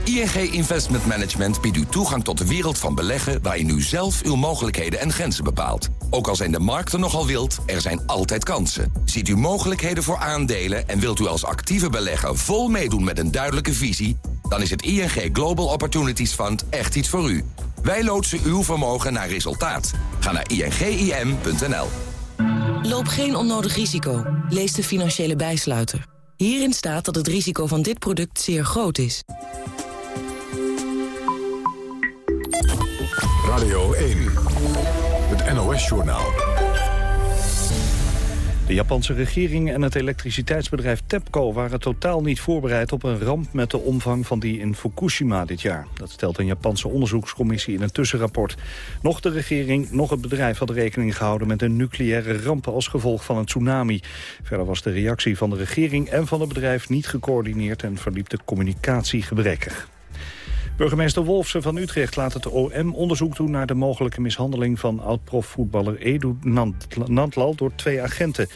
ING Investment Management biedt u toegang tot de wereld van beleggen... waarin u zelf uw mogelijkheden en grenzen bepaalt. Ook al zijn de markten nogal wild, er zijn altijd kansen. Ziet u mogelijkheden voor aandelen en wilt u als actieve belegger... vol meedoen met een duidelijke visie... dan is het ING Global Opportunities Fund echt iets voor u. Wij loodsen uw vermogen naar resultaat. Ga naar ingim.nl. Loop geen onnodig risico. Lees de financiële bijsluiter. Hierin staat dat het risico van dit product zeer groot is. Radio 1, het NOS-journaal. De Japanse regering en het elektriciteitsbedrijf TEPCO waren totaal niet voorbereid op een ramp met de omvang van die in Fukushima dit jaar. Dat stelt een Japanse onderzoekscommissie in een tussenrapport. Nog de regering, nog het bedrijf had rekening gehouden met een nucleaire ramp als gevolg van een tsunami. Verder was de reactie van de regering en van het bedrijf niet gecoördineerd en verliep de communicatie gebrekkig. Burgemeester Wolfsen van Utrecht laat het OM onderzoek doen... naar de mogelijke mishandeling van oud-profvoetballer Edu Nantlal door twee agenten.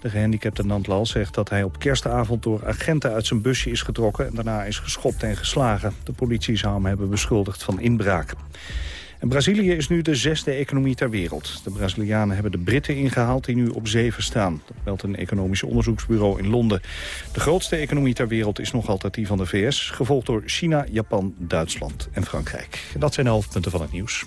De gehandicapte Nantlal zegt dat hij op kerstavond door agenten uit zijn busje is getrokken... en daarna is geschopt en geslagen. De politie zou hem hebben beschuldigd van inbraak. Brazilië is nu de zesde economie ter wereld. De Brazilianen hebben de Britten ingehaald die nu op zeven staan. Dat meldt een economisch onderzoeksbureau in Londen. De grootste economie ter wereld is nog altijd die van de VS... gevolgd door China, Japan, Duitsland en Frankrijk. Dat zijn de hoofdpunten van het nieuws.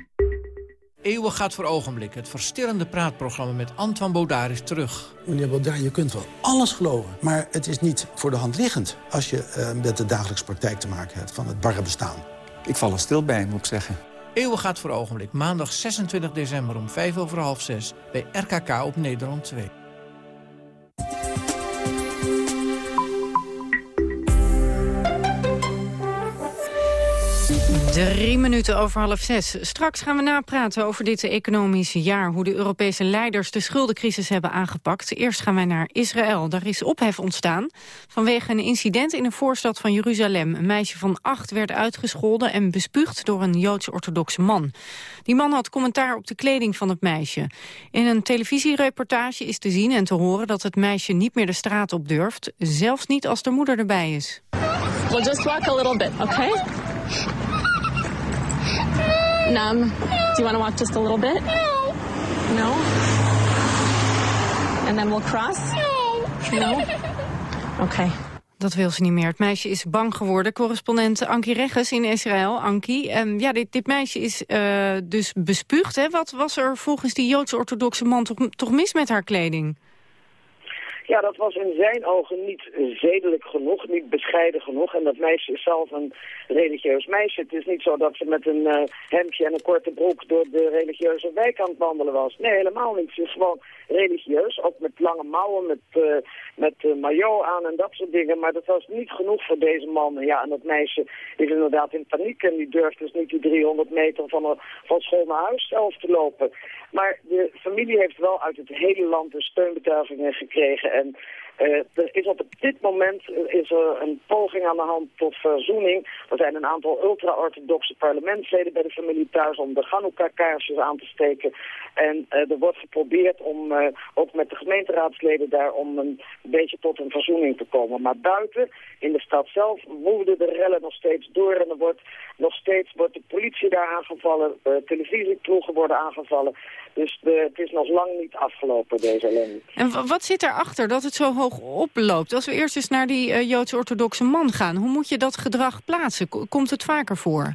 Eeuwen gaat voor ogenblik. Het verstillende praatprogramma met Antoine Baudard is terug. Meneer Baudard, je kunt wel alles geloven. Maar het is niet voor de hand liggend als je uh, met de dagelijkse praktijk te maken hebt van het barre bestaan. Ik val er stil bij, moet ik zeggen. Eeuwen gaat voor ogenblik. Maandag 26 december om 5 over half 6 bij RKK op Nederland 2. Drie minuten over half zes. Straks gaan we napraten over dit economische jaar... hoe de Europese leiders de schuldencrisis hebben aangepakt. Eerst gaan wij naar Israël. Daar is ophef ontstaan vanwege een incident in een voorstad van Jeruzalem. Een meisje van acht werd uitgescholden en bespuugd door een Joods-orthodoxe man. Die man had commentaar op de kleding van het meisje. In een televisiereportage is te zien en te horen dat het meisje niet meer de straat op durft. Zelfs niet als de moeder erbij is. We'll just walk a little bit, okay? Num. Do you want to walk just a little bit? No. No? And then we'll cross? No. No? Oké. Okay. Dat wil ze niet meer. Het meisje is bang geworden. Correspondent Ankie Regges in Israël. Ankie, um, ja, dit, dit, meisje is uh, dus bespuugd. Hè? Wat was er volgens die Joodse-orthodoxe man toch, toch mis met haar kleding? Ja, dat was in zijn ogen niet zedelijk genoeg, niet bescheiden genoeg. En dat meisje is zelf een religieus meisje. Het is niet zo dat ze met een uh, hemdje en een korte broek door de religieuze wijk aan het wandelen was. Nee, helemaal niet. Ze is gewoon religieus, ook met lange mouwen, met, uh, met uh, maillot aan en dat soort dingen. Maar dat was niet genoeg voor deze man. Ja, en dat meisje is inderdaad in paniek en die durft dus niet die 300 meter van, van school naar huis zelf te lopen. Maar de familie heeft wel uit het hele land de steunbetuigingen gekregen En uh, er is op dit moment is er een poging aan de hand tot verzoening. Er zijn een aantal ultra-orthodoxe parlementsleden bij de familie thuis om de Hanukkah-kaarsjes aan te steken. En uh, er wordt geprobeerd om ook met de gemeenteraadsleden daar om een beetje tot een verzoening te komen. Maar buiten, in de stad zelf, woeden de rellen nog steeds door. En er wordt nog steeds wordt de politie daar aangevallen, televisieploegen worden aangevallen. Dus het is nog lang niet afgelopen, deze ellende. En wat zit erachter dat het zo hoog oploopt? Als we eerst eens naar die uh, Joods-orthodoxe man gaan, hoe moet je dat gedrag plaatsen? Komt het vaker voor?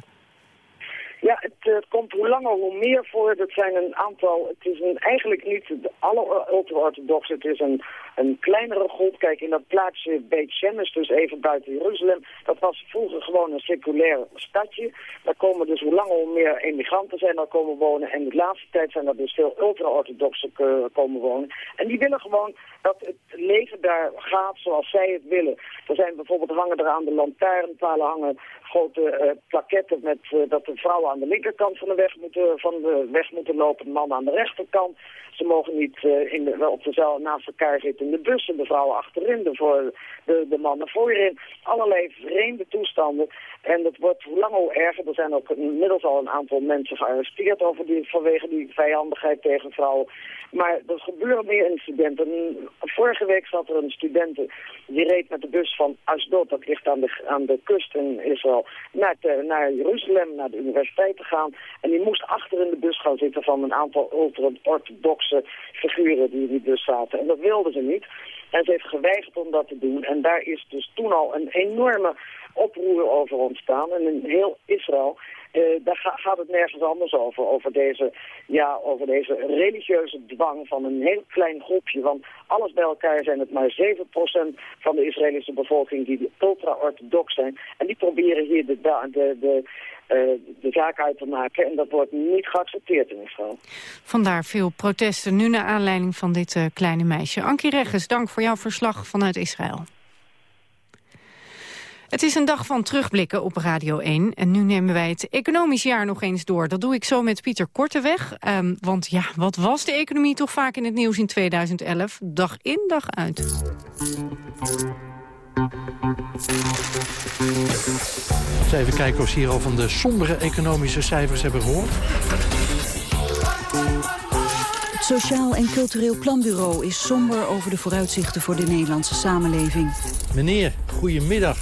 Ja, het uh, komt hoe langer hoe meer voor. Dat zijn een aantal, het is een, eigenlijk niet alle ultra-orthodoxen. Het is een, een kleinere groep. Kijk, in dat plaatsje Beit Shemesh, dus even buiten Jeruzalem. Dat was vroeger gewoon een seculair stadje. Daar komen dus hoe langer hoe meer emigranten zijn daar komen wonen. En de laatste tijd zijn er dus veel ultra-orthodoxen komen wonen. En die willen gewoon dat het leven daar gaat zoals zij het willen. Er zijn bijvoorbeeld hangen er aan de lantaarnpalen hangen grote uh, plaketten met uh, dat de vrouwen aan de linkerkant van de weg moeten, van de weg moeten lopen, de mannen aan de rechterkant. Ze mogen niet in de, op dezelfde naast elkaar zitten in de bussen, de vrouwen achterin, de, voor, de, de mannen voorin. Allerlei vreemde toestanden. En dat wordt langer hoe erger. Er zijn ook inmiddels al een aantal mensen gearresteerd over die, vanwege die vijandigheid tegen vrouwen. Maar er gebeuren meer incidenten. Vorige week zat er een studenten die reed met de bus van Asdod, dat ligt aan de, aan de kust in Israël, naar, naar Jeruzalem, naar de universiteit te gaan. En die moest achter in de bus gaan zitten van een aantal ultra-orthodoxe figuren die in die bus zaten. En dat wilden ze niet. En ze heeft geweigerd om dat te doen. En daar is dus toen al een enorme oproer over ontstaan. En in heel Israël uh, daar ga, gaat het nergens anders over. Over deze, ja, over deze religieuze dwang van een heel klein groepje. Want alles bij elkaar zijn het maar 7% van de Israëlische bevolking die ultra-orthodox zijn. En die proberen hier de, de, de, uh, de zaak uit te maken. En dat wordt niet geaccepteerd in Israël. Vandaar veel protesten nu naar aanleiding van dit uh, kleine meisje. Ankie Regges, dank voor jouw verslag vanuit Israël. Het is een dag van terugblikken op Radio 1. En nu nemen wij het economisch jaar nog eens door. Dat doe ik zo met Pieter Korteweg. Um, want ja, wat was de economie toch vaak in het nieuws in 2011? Dag in, dag uit. Even kijken of ze hier al van de sombere economische cijfers hebben gehoord. Het Sociaal en Cultureel Planbureau is somber over de vooruitzichten voor de Nederlandse samenleving. Meneer, goedemiddag.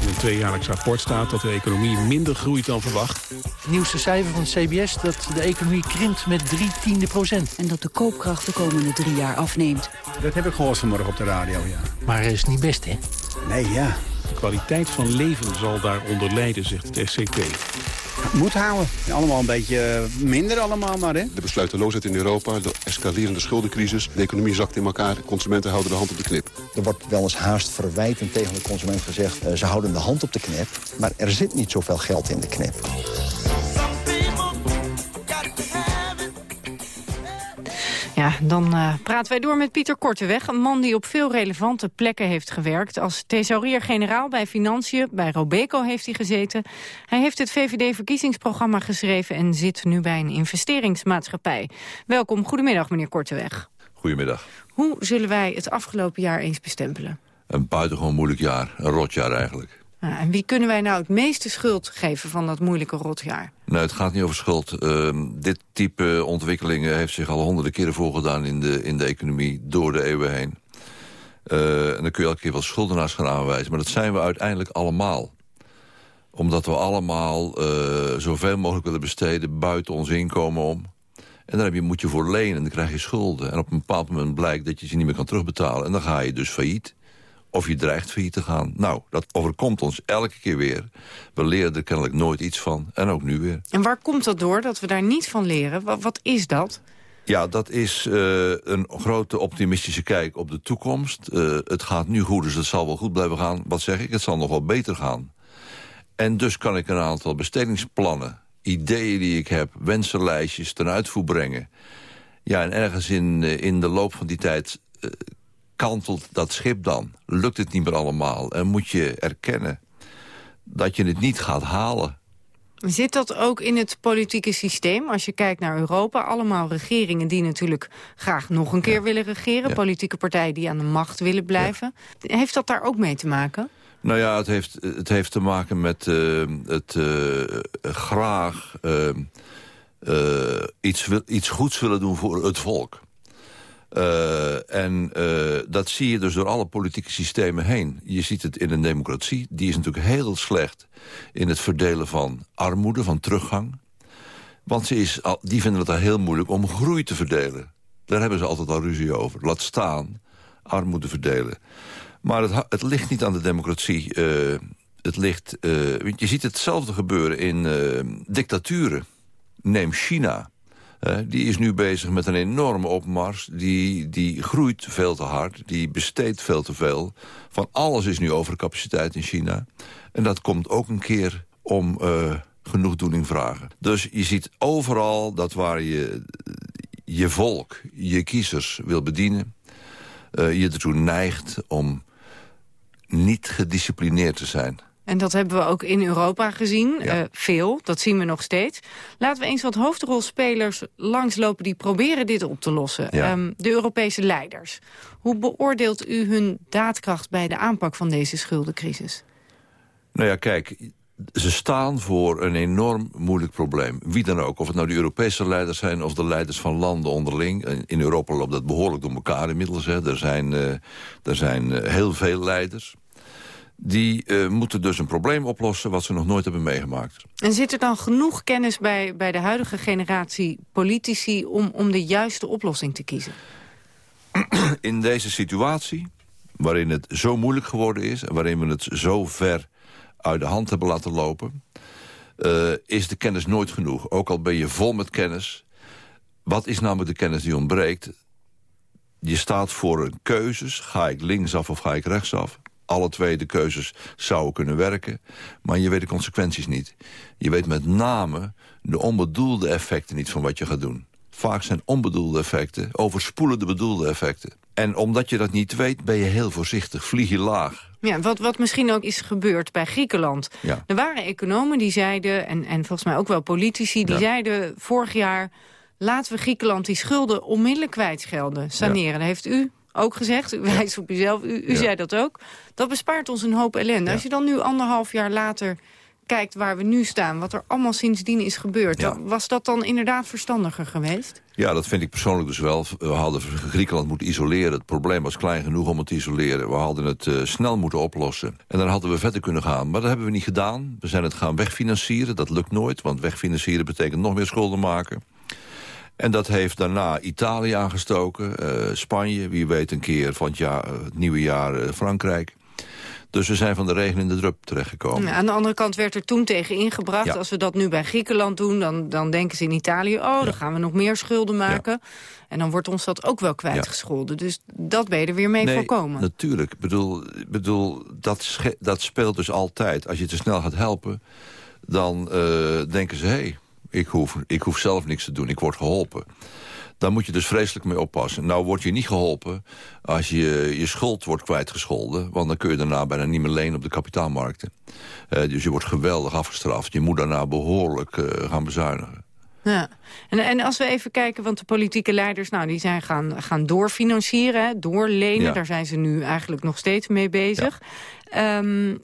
In een tweejaarlijks rapport staat dat de economie minder groeit dan verwacht. Het nieuwste cijfer van het CBS dat de economie krimpt met drie tiende procent. En dat de koopkracht de komende drie jaar afneemt. Dat heb ik gehoord vanmorgen op de radio, ja. Maar is niet best, hè? Nee, ja. De kwaliteit van leven zal daaronder lijden, zegt het SCP. Moet houden. Allemaal een beetje minder allemaal maar, hè? De besluiteloosheid in Europa, de escalerende schuldencrisis... de economie zakt in elkaar, consumenten houden de hand op de knip. Er wordt wel eens haast verwijtend tegen de consument gezegd... Uh, ze houden de hand op de knip, maar er zit niet zoveel geld in de knip. Ja, dan uh, praten wij door met Pieter Korteweg. Een man die op veel relevante plekken heeft gewerkt. Als thesaurier-generaal bij Financiën, bij Robeco heeft hij gezeten. Hij heeft het VVD-verkiezingsprogramma geschreven... en zit nu bij een investeringsmaatschappij. Welkom, goedemiddag meneer Korteweg. Goedemiddag. Hoe zullen wij het afgelopen jaar eens bestempelen? Een buitengewoon moeilijk jaar, een rotjaar eigenlijk. Ja, en wie kunnen wij nou het meeste schuld geven van dat moeilijke rotjaar? Nee, het gaat niet over schuld. Uh, dit type ontwikkelingen heeft zich al honderden keren voorgedaan in de, in de economie door de eeuwen heen. Uh, en dan kun je elke keer wel schuldenaars gaan aanwijzen. Maar dat zijn we uiteindelijk allemaal. Omdat we allemaal uh, zoveel mogelijk willen besteden buiten ons inkomen om. En dan heb je, moet je voor lenen en dan krijg je schulden. En op een bepaald moment blijkt dat je ze niet meer kan terugbetalen. En dan ga je dus failliet of je dreigt failliet te gaan. Nou, dat overkomt ons elke keer weer. We leren er kennelijk nooit iets van, en ook nu weer. En waar komt dat door, dat we daar niet van leren? Wat, wat is dat? Ja, dat is uh, een grote optimistische kijk op de toekomst. Uh, het gaat nu goed, dus het zal wel goed blijven gaan. Wat zeg ik? Het zal nog wel beter gaan. En dus kan ik een aantal bestedingsplannen, ideeën die ik heb... wensenlijstjes ten uitvoer brengen. Ja, en ergens in, uh, in de loop van die tijd kantelt dat schip dan? Lukt het niet meer allemaal? En moet je erkennen dat je het niet gaat halen. Zit dat ook in het politieke systeem? Als je kijkt naar Europa, allemaal regeringen die natuurlijk graag nog een keer willen regeren. Politieke partijen die aan de macht willen blijven. Heeft dat daar ook mee te maken? Nou ja, het heeft, het heeft te maken met uh, het uh, graag uh, iets, iets goeds willen doen voor het volk. En dat zie je dus door alle politieke systemen heen. Je ziet het in een democratie. Die is natuurlijk heel slecht in het verdelen van armoede, van teruggang. Want ze is, die vinden het al heel moeilijk om groei te verdelen. Daar hebben ze altijd al ruzie over. Laat staan armoede verdelen. Maar het, het ligt niet aan de democratie. Uh, het ligt, je ziet hetzelfde gebeuren in dictaturen. Neem China. Die is nu bezig met een enorme opmars. Die, die groeit veel te hard. Die besteedt veel te veel. Van alles is nu overcapaciteit in China. En dat komt ook een keer om genoegdoening vragen. Dus je ziet overal dat waar je je volk, je kiezers wil bedienen... je ertoe neigt om niet gedisciplineerd te zijn. En dat hebben we ook in Europa gezien. Ja. Uh, veel, dat zien we nog steeds. Laten we eens wat hoofdrolspelers langslopen die proberen dit op te lossen. Ja. Um, de Europese leiders. Hoe beoordeelt u hun daadkracht bij de aanpak van deze schuldencrisis? Nou ja, kijk, ze staan voor een enorm moeilijk probleem. Wie dan ook, of het nou de Europese leiders zijn... of de leiders van landen onderling. In Europa loopt dat behoorlijk door elkaar inmiddels. Hè. Er zijn, uh, er zijn uh, heel veel leiders die uh, moeten dus een probleem oplossen wat ze nog nooit hebben meegemaakt. En zit er dan genoeg kennis bij, bij de huidige generatie politici... om, om de juiste oplossing te kiezen? In deze situatie, waarin het zo moeilijk geworden is... en waarin we het zo ver uit de hand hebben laten lopen... Uh, is de kennis nooit genoeg. Ook al ben je vol met kennis. Wat is namelijk de kennis die ontbreekt? Je staat voor een keuzes. Ga ik linksaf of ga ik rechtsaf? Alle twee de keuzes zouden kunnen werken. Maar je weet de consequenties niet. Je weet met name de onbedoelde effecten niet van wat je gaat doen. Vaak zijn onbedoelde effecten overspoelen de bedoelde effecten. En omdat je dat niet weet, ben je heel voorzichtig. Vlieg je laag. Ja, wat, wat misschien ook is gebeurd bij Griekenland. Ja. Er waren economen die zeiden, en, en volgens mij ook wel politici... die Ja. zeiden vorig jaar, laten we Griekenland die schulden onmiddellijk kwijtschelden. Saneren, heeft u ook gezegd. U wijst op uzelf, u, u Ja. zei dat ook. Dat bespaart ons een hoop ellende. Ja. Als je dan nu anderhalf jaar later kijkt waar we nu staan... wat er allemaal sindsdien is gebeurd... Ja. was dat dan inderdaad verstandiger geweest? Ja, dat vind ik persoonlijk dus wel. We hadden Griekenland moeten isoleren. Het probleem was klein genoeg om het te isoleren. We hadden het eh, snel moeten oplossen. En dan hadden we verder kunnen gaan. Maar dat hebben we niet gedaan. We zijn het gaan wegfinancieren. Dat lukt nooit, want wegfinancieren betekent nog meer schulden maken. En dat heeft daarna Italië aangestoken. eh, Spanje, wie weet een keer van het, jaar, eh, het nieuwe jaar eh, Frankrijk. Dus we zijn van de regen in de drup terechtgekomen. Ja, aan de andere kant werd er toen tegen ingebracht... Ja. als we dat nu bij Griekenland doen, dan, dan denken ze in Italië... oh, dan gaan we nog meer schulden maken. En dan wordt ons dat ook wel kwijtgescholden. Dus dat ben je er weer mee nee, voorkomen. natuurlijk. Ik bedoel, bedoel dat, dat speelt dus altijd. Als je te snel gaat helpen, dan denken ze... hé, hey, ik, hoef, ik hoef zelf niks te doen, ik word geholpen. Daar moet je dus vreselijk mee oppassen. Nou word je niet geholpen als je je schuld wordt kwijtgescholden... want dan kun je daarna bijna niet meer lenen op de kapitaalmarkten. Eh, dus je wordt geweldig afgestraft. Je moet daarna behoorlijk eh, gaan bezuinigen. Ja. En, en als we even kijken, want de politieke leiders... nou, die zijn gaan, gaan doorfinancieren, doorlenen. Ja. Daar zijn ze nu eigenlijk nog steeds mee bezig. Ehm,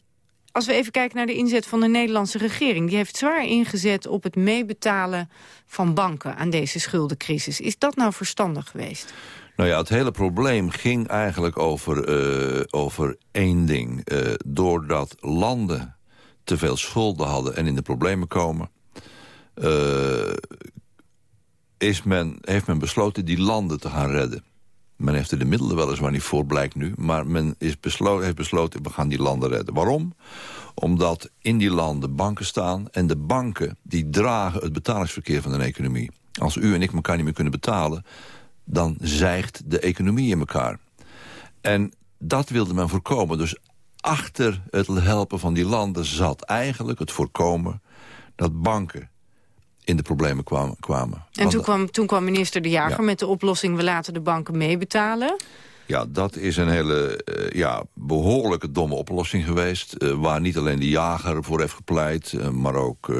als we even kijken naar de inzet van de Nederlandse regering... die heeft zwaar ingezet op het meebetalen van banken aan deze schuldencrisis. Is dat nou verstandig geweest? Nou ja, het hele probleem ging eigenlijk over, eh, over één ding. Eh, doordat landen te veel schulden hadden en in de problemen komen... eh, heeft men besloten die landen te gaan redden. Men heeft er de middelen weliswaar niet voor, blijkt nu... maar men is heeft besloten, we gaan die landen redden. Waarom? Omdat in die landen banken staan... en de banken die dragen het betalingsverkeer van een economie. Als u en ik elkaar niet meer kunnen betalen... dan zijgt de economie in elkaar. En dat wilde men voorkomen. Dus achter het helpen van die landen zat eigenlijk het voorkomen... dat banken in de problemen kwamen. kwamen. En Want- toen kwam, toen kwam minister De Jager Ja. met de oplossing... we laten de banken meebetalen. Ja, dat is een hele uh, ja, behoorlijke domme oplossing geweest... Uh, waar niet alleen de jager voor heeft gepleit... Uh, maar ook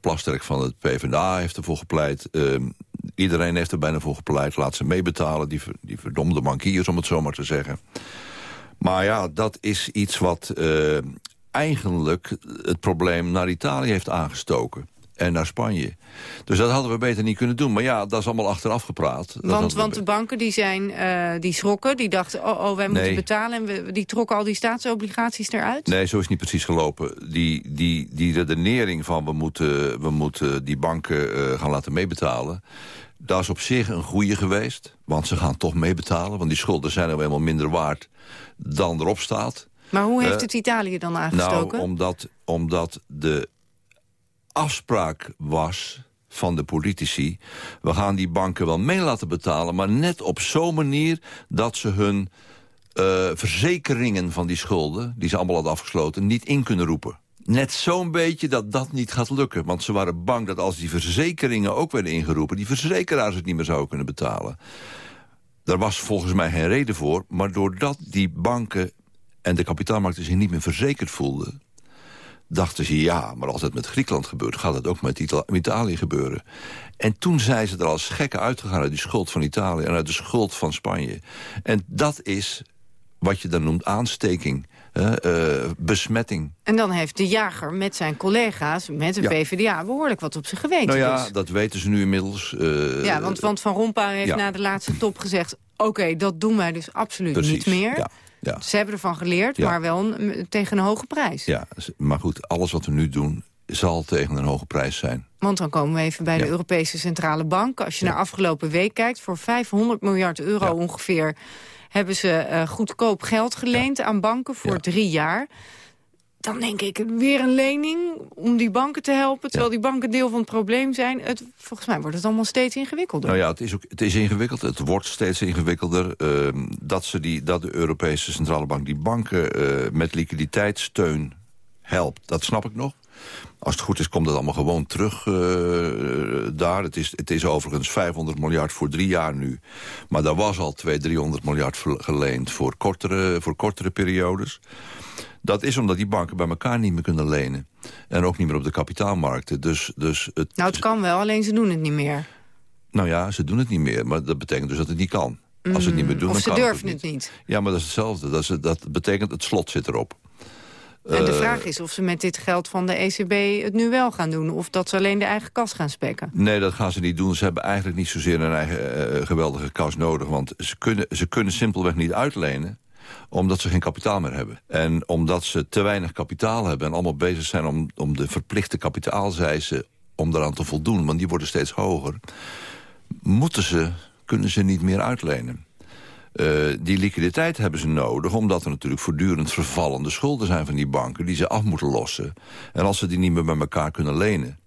Plasterk van het PvdA heeft ervoor gepleit. Ehm, iedereen heeft er bijna voor gepleit. Laat ze meebetalen, die, die verdomde bankiers, om het zo maar te zeggen. Maar ja, dat is iets wat eigenlijk het probleem naar Italië heeft aangestoken en naar Spanje. Dus dat hadden we beter niet kunnen doen. Maar ja, dat is allemaal achteraf gepraat. Want, want de banken die zijn, uh, die schrokken, die dachten... oh, oh wij moeten betalen en we, die trokken al die staatsobligaties eruit? Nee, zo is het niet precies gelopen. Die, die, die redenering van we moeten, we moeten die banken uh, gaan laten meebetalen... dat is op zich een goede geweest. Want ze gaan toch meebetalen. Want die schulden zijn nou eenmaal minder waard dan erop staat. Maar hoe heeft uh, het Italië dan aangestoken? Nou, omdat, omdat de afspraak was van de politici... we gaan die banken wel mee laten betalen... maar net op zo'n manier dat ze hun uh, verzekeringen van die schulden... die ze allemaal hadden afgesloten, niet in kunnen roepen. Net zo'n beetje dat dat niet gaat lukken. Want ze waren bang dat als die verzekeringen ook werden ingeroepen... die verzekeraars het niet meer zouden kunnen betalen. Daar was volgens mij geen reden voor. Maar doordat die banken en de kapitaalmarkten zich niet meer verzekerd voelden dachten ze, ja, maar als het met Griekenland gebeurt... gaat het ook met Italië gebeuren. En toen zijn ze er als gekken uitgegaan uit die schuld van Italië... en uit de schuld van Spanje. En dat is wat je dan noemt aansteking... Uh, besmetting. En dan heeft de jager met zijn collega's, met de PvdA... behoorlijk wat op zijn geweten. Nou ja, dat weten ze nu inmiddels. Uh, ja, want, want Van Rompuy heeft na de laatste top gezegd... oké, dat doen wij dus absoluut Precies, niet meer. Ja. Ja. Ze hebben ervan geleerd, maar wel tegen een hoge prijs. Ja, maar goed, alles wat we nu doen zal tegen een hoge prijs zijn. Want dan komen we even bij de Europese Centrale Bank. Als je naar afgelopen week kijkt, voor 500 miljard euro ongeveer... hebben ze uh, goedkoop geld geleend aan banken voor drie jaar dan denk ik, weer een lening om die banken te helpen... terwijl die banken deel van het probleem zijn. Het, volgens mij wordt het allemaal steeds ingewikkelder. Nou ja, het is, ook, het is ingewikkeld. Het wordt steeds ingewikkelder. Uh, dat, ze die, dat de Europese Centrale Bank die banken uh, met liquiditeitssteun helpt, dat snap ik nog. Als het goed is, komt het allemaal gewoon terug uh, daar. Het is, het is overigens 500 miljard voor drie jaar nu. Maar daar was al 200, 300 miljard geleend voor kortere, voor kortere periodes. Dat is omdat die banken bij elkaar niet meer kunnen lenen. En ook niet meer op de kapitaalmarkten. Dus, dus het... Nou, het kan wel, alleen ze doen het niet meer. Nou ja, ze doen het niet meer. Maar dat betekent dus dat het niet kan. Als ze het niet meer doen, of dan ze durven het, niet. Ja, maar dat is hetzelfde. Dat, is, dat betekent het slot zit erop. En de Uh, vraag is of ze met dit geld van de ECB het nu wel gaan doen. Of dat ze alleen de eigen kas gaan spekken. Nee, dat gaan ze niet doen. Ze hebben eigenlijk niet zozeer een eigen uh, geweldige kas nodig. Want ze kunnen, ze kunnen simpelweg niet uitlenen omdat ze geen kapitaal meer hebben. En omdat ze te weinig kapitaal hebben... en allemaal bezig zijn om, om de verplichte kapitaalzeisen... om daaraan te voldoen, want die worden steeds hoger... moeten ze, kunnen ze niet meer uitlenen. Uh, die liquiditeit hebben ze nodig, omdat er natuurlijk voortdurend vervallende schulden zijn van die banken die ze af moeten lossen. En als ze die niet meer bij elkaar kunnen lenen,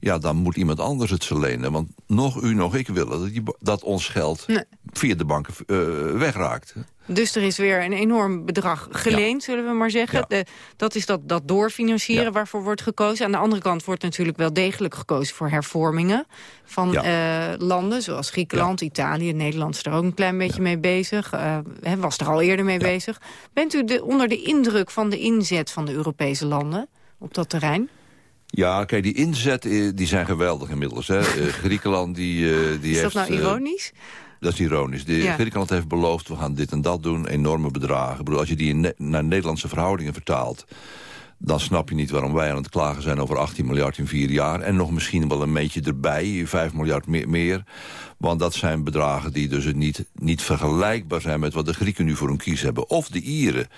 ja, dan moet iemand anders het ze lenen. Want nog u, nog ik willen dat, die, dat ons geld nee. via de banken uh, wegraakt. Dus er is weer een enorm bedrag geleend, ja. zullen we maar zeggen. Ja. De, dat is dat, dat doorfinancieren ja. waarvoor wordt gekozen. Aan de andere kant wordt natuurlijk wel degelijk gekozen voor hervormingen van uh, landen. Zoals Griekenland, Italië, Nederland is er ook een klein beetje mee bezig. Uh, was er al eerder mee bezig. Bent u de, onder de indruk van de inzet van de Europese landen op dat terrein? Ja, kijk, die inzet die zijn geweldig inmiddels. Hè. Griekenland die, die is heeft... dat nou ironisch? Dat is ironisch. De ja. Griekenland heeft beloofd, we gaan dit en dat doen, enorme bedragen. Ik bedoel, als je die ne naar Nederlandse verhoudingen vertaalt... dan snap je niet waarom wij aan het klagen zijn over 18 miljard in vier jaar. En nog misschien wel een beetje erbij, 5 miljard meer. meer. Want dat zijn bedragen die dus niet, niet vergelijkbaar zijn... met wat de Grieken nu voor hun kies hebben. Of de Ieren,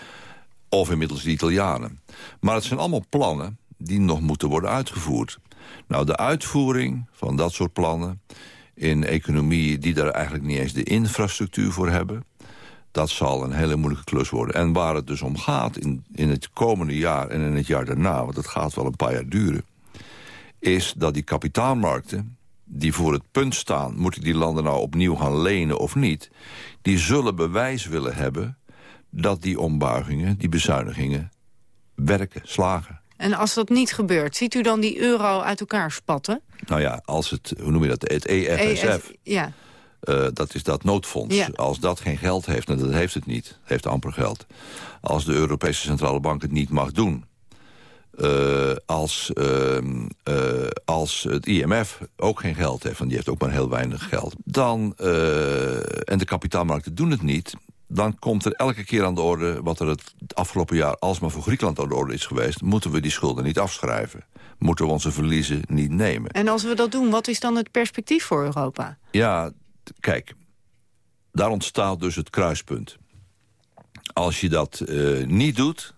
of inmiddels de Italianen. Maar het zijn allemaal plannen die nog moeten worden uitgevoerd. Nou, de uitvoering van dat soort plannen in economieën die daar eigenlijk niet eens de infrastructuur voor hebben... dat zal een hele moeilijke klus worden. En waar het dus om gaat in, in het komende jaar en in het jaar daarna... want het gaat wel een paar jaar duren... is dat die kapitaalmarkten die voor het punt staan... moeten die landen nou opnieuw gaan lenen of niet... die zullen bewijs willen hebben dat die ombuigingen, die bezuinigingen... werken, slagen. En als dat niet gebeurt, ziet u dan die euro uit elkaar spatten? Nou ja, als het, hoe noem je dat, het EFSF... EF, ja. Uh, dat is dat noodfonds. Ja. Als dat geen geld heeft, en dat heeft het niet, heeft amper geld. Als de Europese Centrale Bank het niet mag doen... Uh, als, uh, als het IMF ook geen geld heeft... want die heeft ook maar heel weinig geld... Dan, en de kapitaalmarkten doen het niet... dan komt er elke keer aan de orde... wat er het afgelopen jaar alsmaar voor Griekenland aan de orde is geweest... moeten we die schulden niet afschrijven. Moeten we onze verliezen niet nemen. En als we dat doen, wat is dan het perspectief voor Europa? Ja, kijk, daar ontstaat dus het kruispunt. Als je dat uh, niet doet,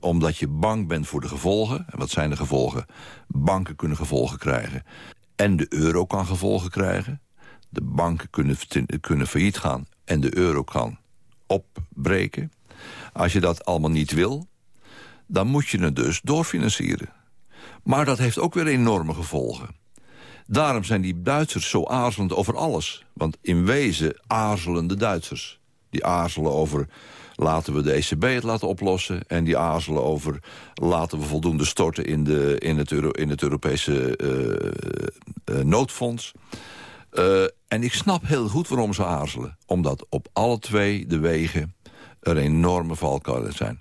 omdat je bang bent voor de gevolgen... en wat zijn de gevolgen? Banken kunnen gevolgen krijgen. En de euro kan gevolgen krijgen. De banken kunnen, kunnen failliet gaan en de euro kan opbreken. Als je dat allemaal niet wil, dan moet je het dus doorfinancieren. Maar dat heeft ook weer enorme gevolgen. Daarom zijn die Duitsers zo aarzelend over alles. Want in wezen aarzelen de Duitsers. Die aarzelen over laten we de ECB het laten oplossen... en die aarzelen over laten we voldoende storten in, de, in, het, Euro, in het Europese uh, uh, noodfonds. Uh, en ik snap heel goed waarom ze aarzelen. Omdat op alle twee de wegen er enorme valkuilen zijn.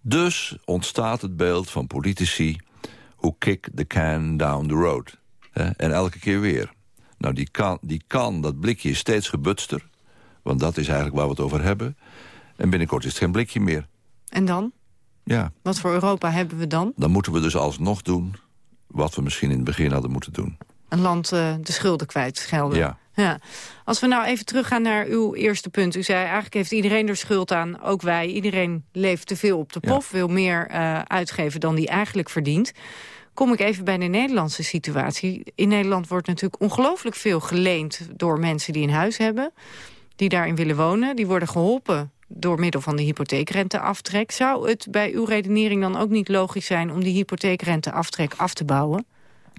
Dus ontstaat het beeld van politici... who kick the can down the road. En elke keer weer. Nou, die kan, die kan, dat blikje is steeds gebutster. Want dat is eigenlijk waar we het over hebben. En binnenkort is het geen blikje meer. En dan? Ja. Wat voor Europa hebben we dan? Dan moeten we dus alsnog doen wat we misschien in het begin hadden moeten doen. Een land uh, de schulden kwijtschelden. Ja. ja. Als we nou even teruggaan naar uw eerste punt. U zei eigenlijk heeft iedereen er schuld aan, ook wij. Iedereen leeft te veel op de pof, ja. wil meer uh, uitgeven dan die eigenlijk verdient kom ik even bij de Nederlandse situatie. In Nederland wordt natuurlijk ongelooflijk veel geleend... door mensen die een huis hebben, die daarin willen wonen. Die worden geholpen door middel van de hypotheekrenteaftrek. Zou het bij uw redenering dan ook niet logisch zijn... om die hypotheekrenteaftrek af te bouwen?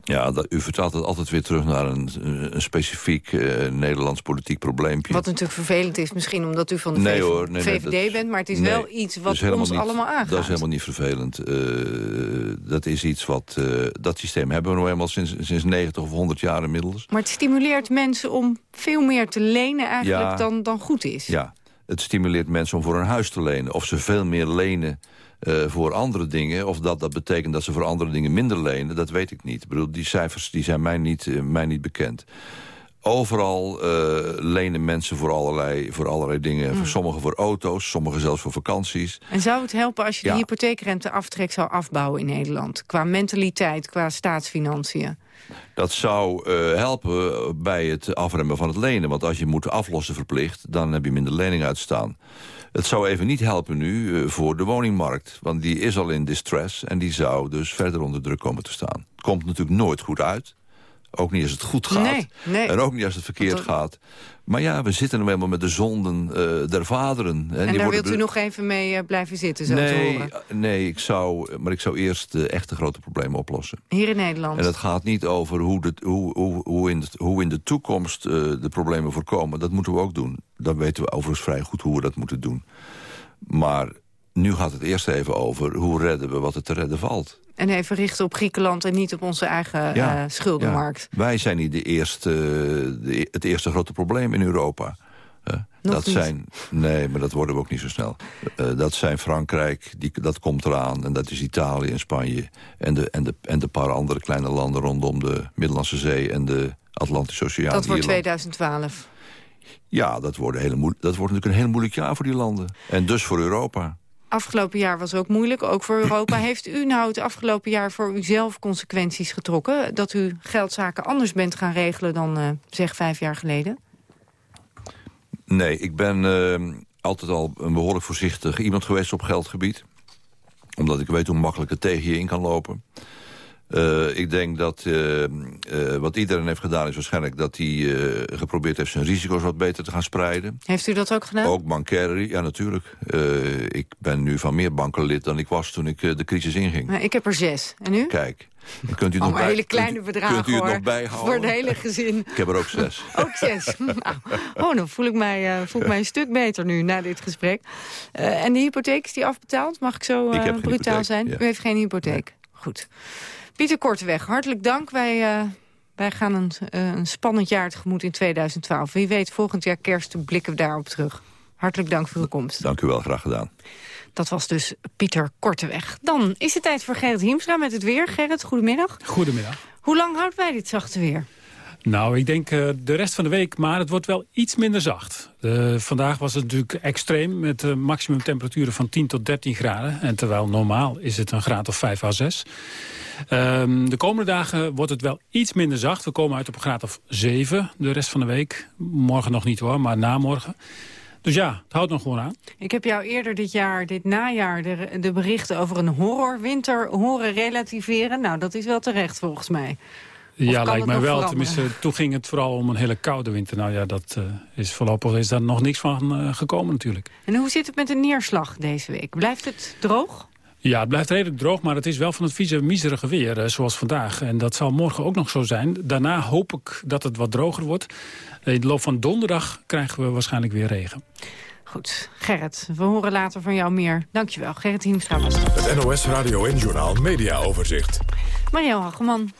Ja, dat, u vertaalt het altijd weer terug naar een, een specifiek uh, Nederlands politiek probleempje. Wat natuurlijk vervelend is, misschien omdat u van de nee, VVD, hoor, nee, VVD nee, dat, bent... maar het is wel iets wat ons niet, allemaal aangaat. Dat is helemaal niet vervelend. Uh, dat is iets wat... Uh, dat systeem hebben we nog eenmaal sinds, sinds 90 of 100 jaar inmiddels. Maar het stimuleert mensen om veel meer te lenen eigenlijk ja, dan, dan goed is. Ja, het stimuleert mensen om voor een huis te lenen. Of ze veel meer lenen uh, voor andere dingen. Of dat dat betekent dat ze voor andere dingen minder lenen, dat weet ik niet. Ik bedoel, die cijfers die zijn mij niet, uh, mij niet bekend. Overal uh, lenen mensen voor allerlei, voor allerlei dingen. Mm. Sommigen voor auto's, sommigen zelfs voor vakanties. En zou het helpen als je ja. de hypotheekrenteaftrek zou afbouwen in Nederland? Qua mentaliteit, qua staatsfinanciën? Dat zou uh, helpen bij het afremmen van het lenen. Want als je moet aflossen verplicht, dan heb je minder lening uitstaan. Het zou even niet helpen nu uh, voor de woningmarkt. Want die is al in distress en die zou dus verder onder druk komen te staan. Het komt natuurlijk nooit goed uit. Ook niet als het goed gaat. Nee, nee. En ook niet als het verkeerd dat... gaat. Maar ja, we zitten nu helemaal met de zonden uh, der vaderen. En, en daar wilt u nog even mee uh, blijven zitten, zo nee, te horen? Nee, ik zou, maar ik zou eerst de echte grote problemen oplossen. Hier in Nederland? En dat gaat niet over hoe, de, hoe, hoe, hoe, in, de, hoe in de toekomst uh, de problemen voorkomen. Dat moeten we ook doen. Dan weten we overigens vrij goed hoe we dat moeten doen. Maar nu gaat het eerst even over hoe redden we wat er te redden valt. En even richten op Griekenland en niet op onze eigen ja, uh, schuldenmarkt. Ja. Wij zijn niet de eerste, de, het eerste grote probleem in Europa. Uh, dat niet. zijn, nee, maar dat worden we ook niet zo snel. Uh, dat zijn Frankrijk, die, dat komt eraan. En dat is Italië en Spanje. En de, en, de, en de paar andere kleine landen rondom de Middellandse Zee... en de Atlantische Oceaan. Dat wordt Ierland. 2012. Ja, dat wordt, hele dat wordt natuurlijk een heel moeilijk jaar voor die landen. En dus voor Europa. Afgelopen jaar was ook moeilijk, ook voor Europa. Heeft u nou het afgelopen jaar voor uzelf consequenties getrokken? Dat u geldzaken anders bent gaan regelen dan, uh, zeg, vijf jaar geleden? Nee, ik ben uh, altijd al een behoorlijk voorzichtig iemand geweest op geldgebied. Omdat ik weet hoe makkelijk het tegen je in kan lopen. Uh, ik denk dat uh, uh, wat iedereen heeft gedaan is waarschijnlijk dat hij geprobeerd heeft zijn risico's wat beter te gaan spreiden. Heeft u dat ook gedaan? Ook bankaire, ja natuurlijk. ik ben nu van meer banken lid dan ik was toen ik de crisis inging. Maar ik heb er zes. En u? Kijk. En kunt u oh, nog bij, hele kleine kunt, bedragen kunt u het hoor. nog bijhouden? Voor het hele gezin. Ik heb er ook zes. ook zes. nou, oh, dan voel ik, mij, voel ik mij een stuk beter nu na dit gesprek. en de hypotheek is die afbetaald? Mag ik zo brutaal zijn? Ja. U heeft geen hypotheek. Nee. Goed. Pieter Korteweg, hartelijk dank. Wij, uh, Wij gaan een, uh, een spannend jaar tegemoet in 2012. Wie weet, volgend jaar kerst blikken we daarop terug. Hartelijk dank voor uw komst. Dank u wel, graag gedaan. Dat was dus Pieter Korteweg. Dan is het tijd voor Gerrit Hiemstra met het weer. Gerrit, goedemiddag. Goedemiddag. Hoe lang houdt wij dit zachte weer? Nou, ik denk uh, de rest van de week, maar het wordt wel iets minder zacht. Uh, vandaag was het natuurlijk extreem met uh, maximum temperaturen van 10 tot 13 graden. En terwijl normaal is het een graad of 5 à 6. Um, de komende dagen wordt het wel iets minder zacht. We komen uit op een graad of 7 de rest van de week. Morgen nog niet hoor, maar namorgen. Dus ja, het houdt nog gewoon aan. Ik heb jou eerder dit jaar, dit najaar, de, de berichten over een horrorwinter horen relativeren. Nou, dat is wel terecht volgens mij. Of ja, lijkt mij wel. Tenminste, toen ging het vooral om een hele koude winter. Nou ja, dat uh, is voorlopig is daar nog niks van uh, gekomen natuurlijk. En hoe zit het met de neerslag deze week? Blijft het droog? Ja, het blijft redelijk droog, maar het is wel van het vieze, miserige weer, uh, zoals vandaag. En dat zal morgen ook nog zo zijn. Daarna hoop ik dat het wat droger wordt. In de loop van donderdag krijgen we waarschijnlijk weer regen. Goed, Gerrit, we horen later van jou meer. Dankjewel, Gerrit Hiemstra was Het NOS Radio en Journaal Media Overzicht. Mariel Hageman.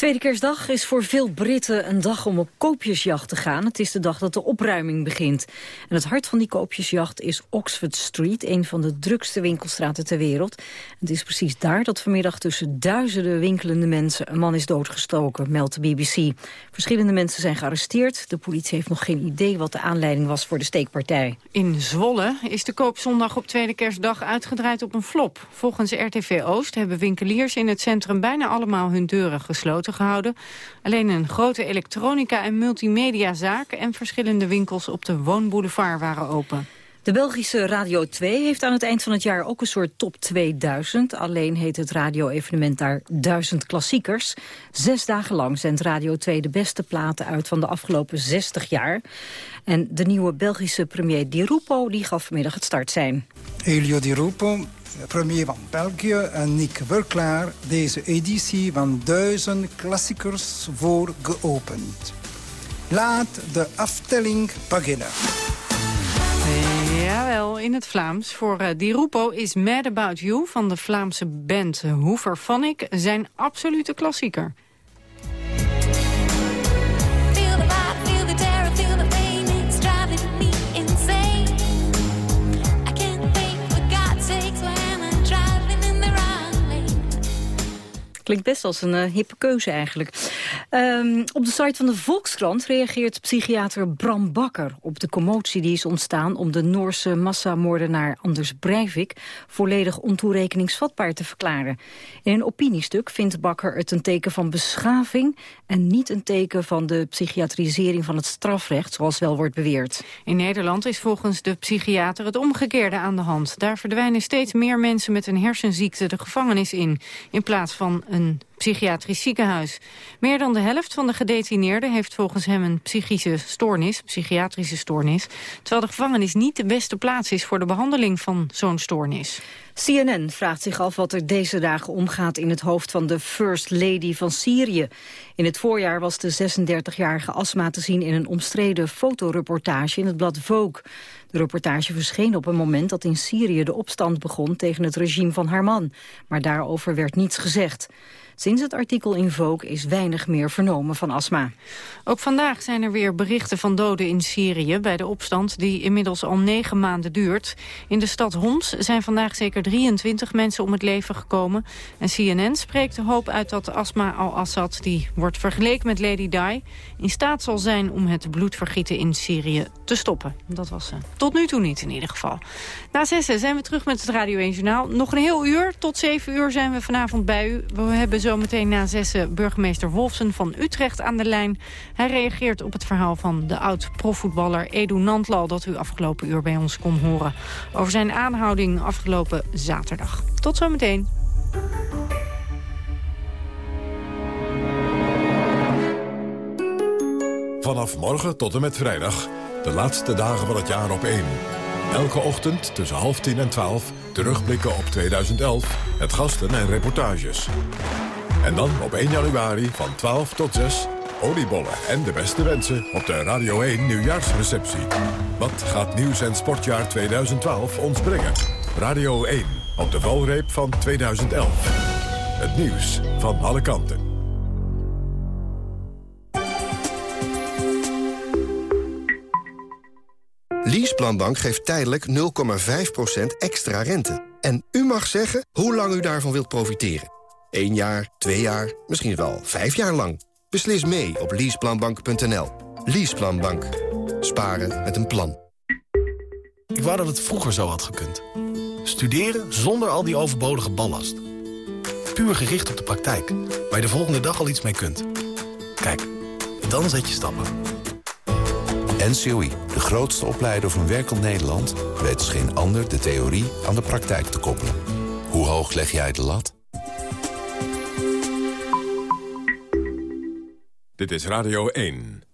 Tweede kerstdag is voor veel Britten een dag om op koopjesjacht te gaan. Het is de dag dat de opruiming begint. En het hart van die koopjesjacht is Oxford Street, een van de drukste winkelstraten ter wereld. Het is precies daar dat vanmiddag tussen duizenden winkelende mensen een man is doodgestoken, meldt de BBC. Verschillende mensen zijn gearresteerd. De politie heeft nog geen idee wat de aanleiding was voor de steekpartij. In Zwolle is de koopzondag op tweede kerstdag uitgedraaid op een flop. Volgens RTV Oost hebben winkeliers in het centrum bijna allemaal hun deuren gesloten gehouden. Alleen een grote elektronica- en multimediazaak... en verschillende winkels op de Woonboulevard waren open. De Belgische Radio 2 heeft aan het eind van het jaar ook een soort top 2000. Alleen heet het radio-evenement daar 1000 klassiekers. Zes dagen lang zendt Radio 2 de beste platen uit van de afgelopen 60 jaar. En de nieuwe Belgische premier Di Rupo die gaf vanmiddag het start zijn. Elio Di Rupo premier van België en ik wil deze editie van duizend klassiekers voor geopend. Laat de aftelling beginnen. Jawel, in het Vlaams. Voor uh, Di Rupo is Mad About You van de Vlaamse band Hoover Phonic zijn absolute klassieker. Klinkt best als een uh, hippe keuze eigenlijk. Um, op de site van de Volkskrant reageert psychiater Bram Bakker... op de commotie die is ontstaan om de Noorse massamoordenaar Anders Breivik... volledig ontoerekeningsvatbaar te verklaren. In een opiniestuk vindt Bakker het een teken van beschaving... en niet een teken van de psychiatrisering van het strafrecht, zoals wel wordt beweerd. In Nederland is volgens de psychiater het omgekeerde aan de hand. Daar verdwijnen steeds meer mensen met een hersenziekte de gevangenis in... in plaats van een een psychiatrisch ziekenhuis. Meer dan de helft van de gedetineerden heeft volgens hem een psychische stoornis, psychiatrische stoornis, terwijl de gevangenis niet de beste plaats is voor de behandeling van zo'n stoornis. CNN vraagt zich af wat er deze dagen omgaat in het hoofd van de First Lady van Syrië. In het voorjaar was de 36-jarige Asma te zien in een omstreden fotoreportage in het blad Vogue. De reportage verscheen op een moment dat in Syrië de opstand begon tegen het regime van haar man. Maar daarover werd niets gezegd. Sinds het artikel in Vogue is weinig meer vernomen van Asma. Ook vandaag zijn er weer berichten van doden in Syrië... bij de opstand die inmiddels al negen maanden duurt. In de stad Homs zijn vandaag zeker 23 mensen om het leven gekomen. En CNN spreekt de hoop uit dat Asma al-Assad... die wordt vergeleken met Lady Di... in staat zal zijn om het bloedvergieten in Syrië te stoppen. Dat was ze tot nu toe niet in ieder geval. Na zessen zijn we terug met het Radio 1 Journaal. Nog een heel uur, tot zeven uur zijn we vanavond bij u. We hebben zo zometeen na zessen burgemeester Wolfsen van Utrecht aan de lijn. Hij reageert op het verhaal van de oud-profvoetballer Edu Nantlal... dat u afgelopen uur bij ons kon horen. Over zijn aanhouding afgelopen zaterdag. Tot zometeen. Vanaf morgen tot en met vrijdag, de laatste dagen van het jaar op 1. Elke ochtend tussen half tien en twaalf terugblikken op 2011, het gasten en reportages. En dan op 1 januari van 12 tot 6 oliebollen en de beste wensen op de Radio 1 nieuwjaarsreceptie. Wat gaat nieuws en sportjaar 2012 ons brengen? Radio 1 op de valreep van 2011. Het nieuws van alle kanten. Leaseplanbank geeft tijdelijk 0,5% extra rente. En u mag zeggen hoe lang u daarvan wilt profiteren. Eén jaar, twee jaar, misschien wel vijf jaar lang. Beslis mee op leaseplanbank.nl. Leaseplanbank. Sparen met een plan. Ik wou dat het vroeger zo had gekund. Studeren zonder al die overbodige ballast. Puur gericht op de praktijk, waar je de volgende dag al iets mee kunt. Kijk, dan zet je stappen. NCOI, de grootste opleider van werkend Nederland... weet als geen ander de theorie aan de praktijk te koppelen. Hoe hoog leg jij de lat? Dit is Radio 1.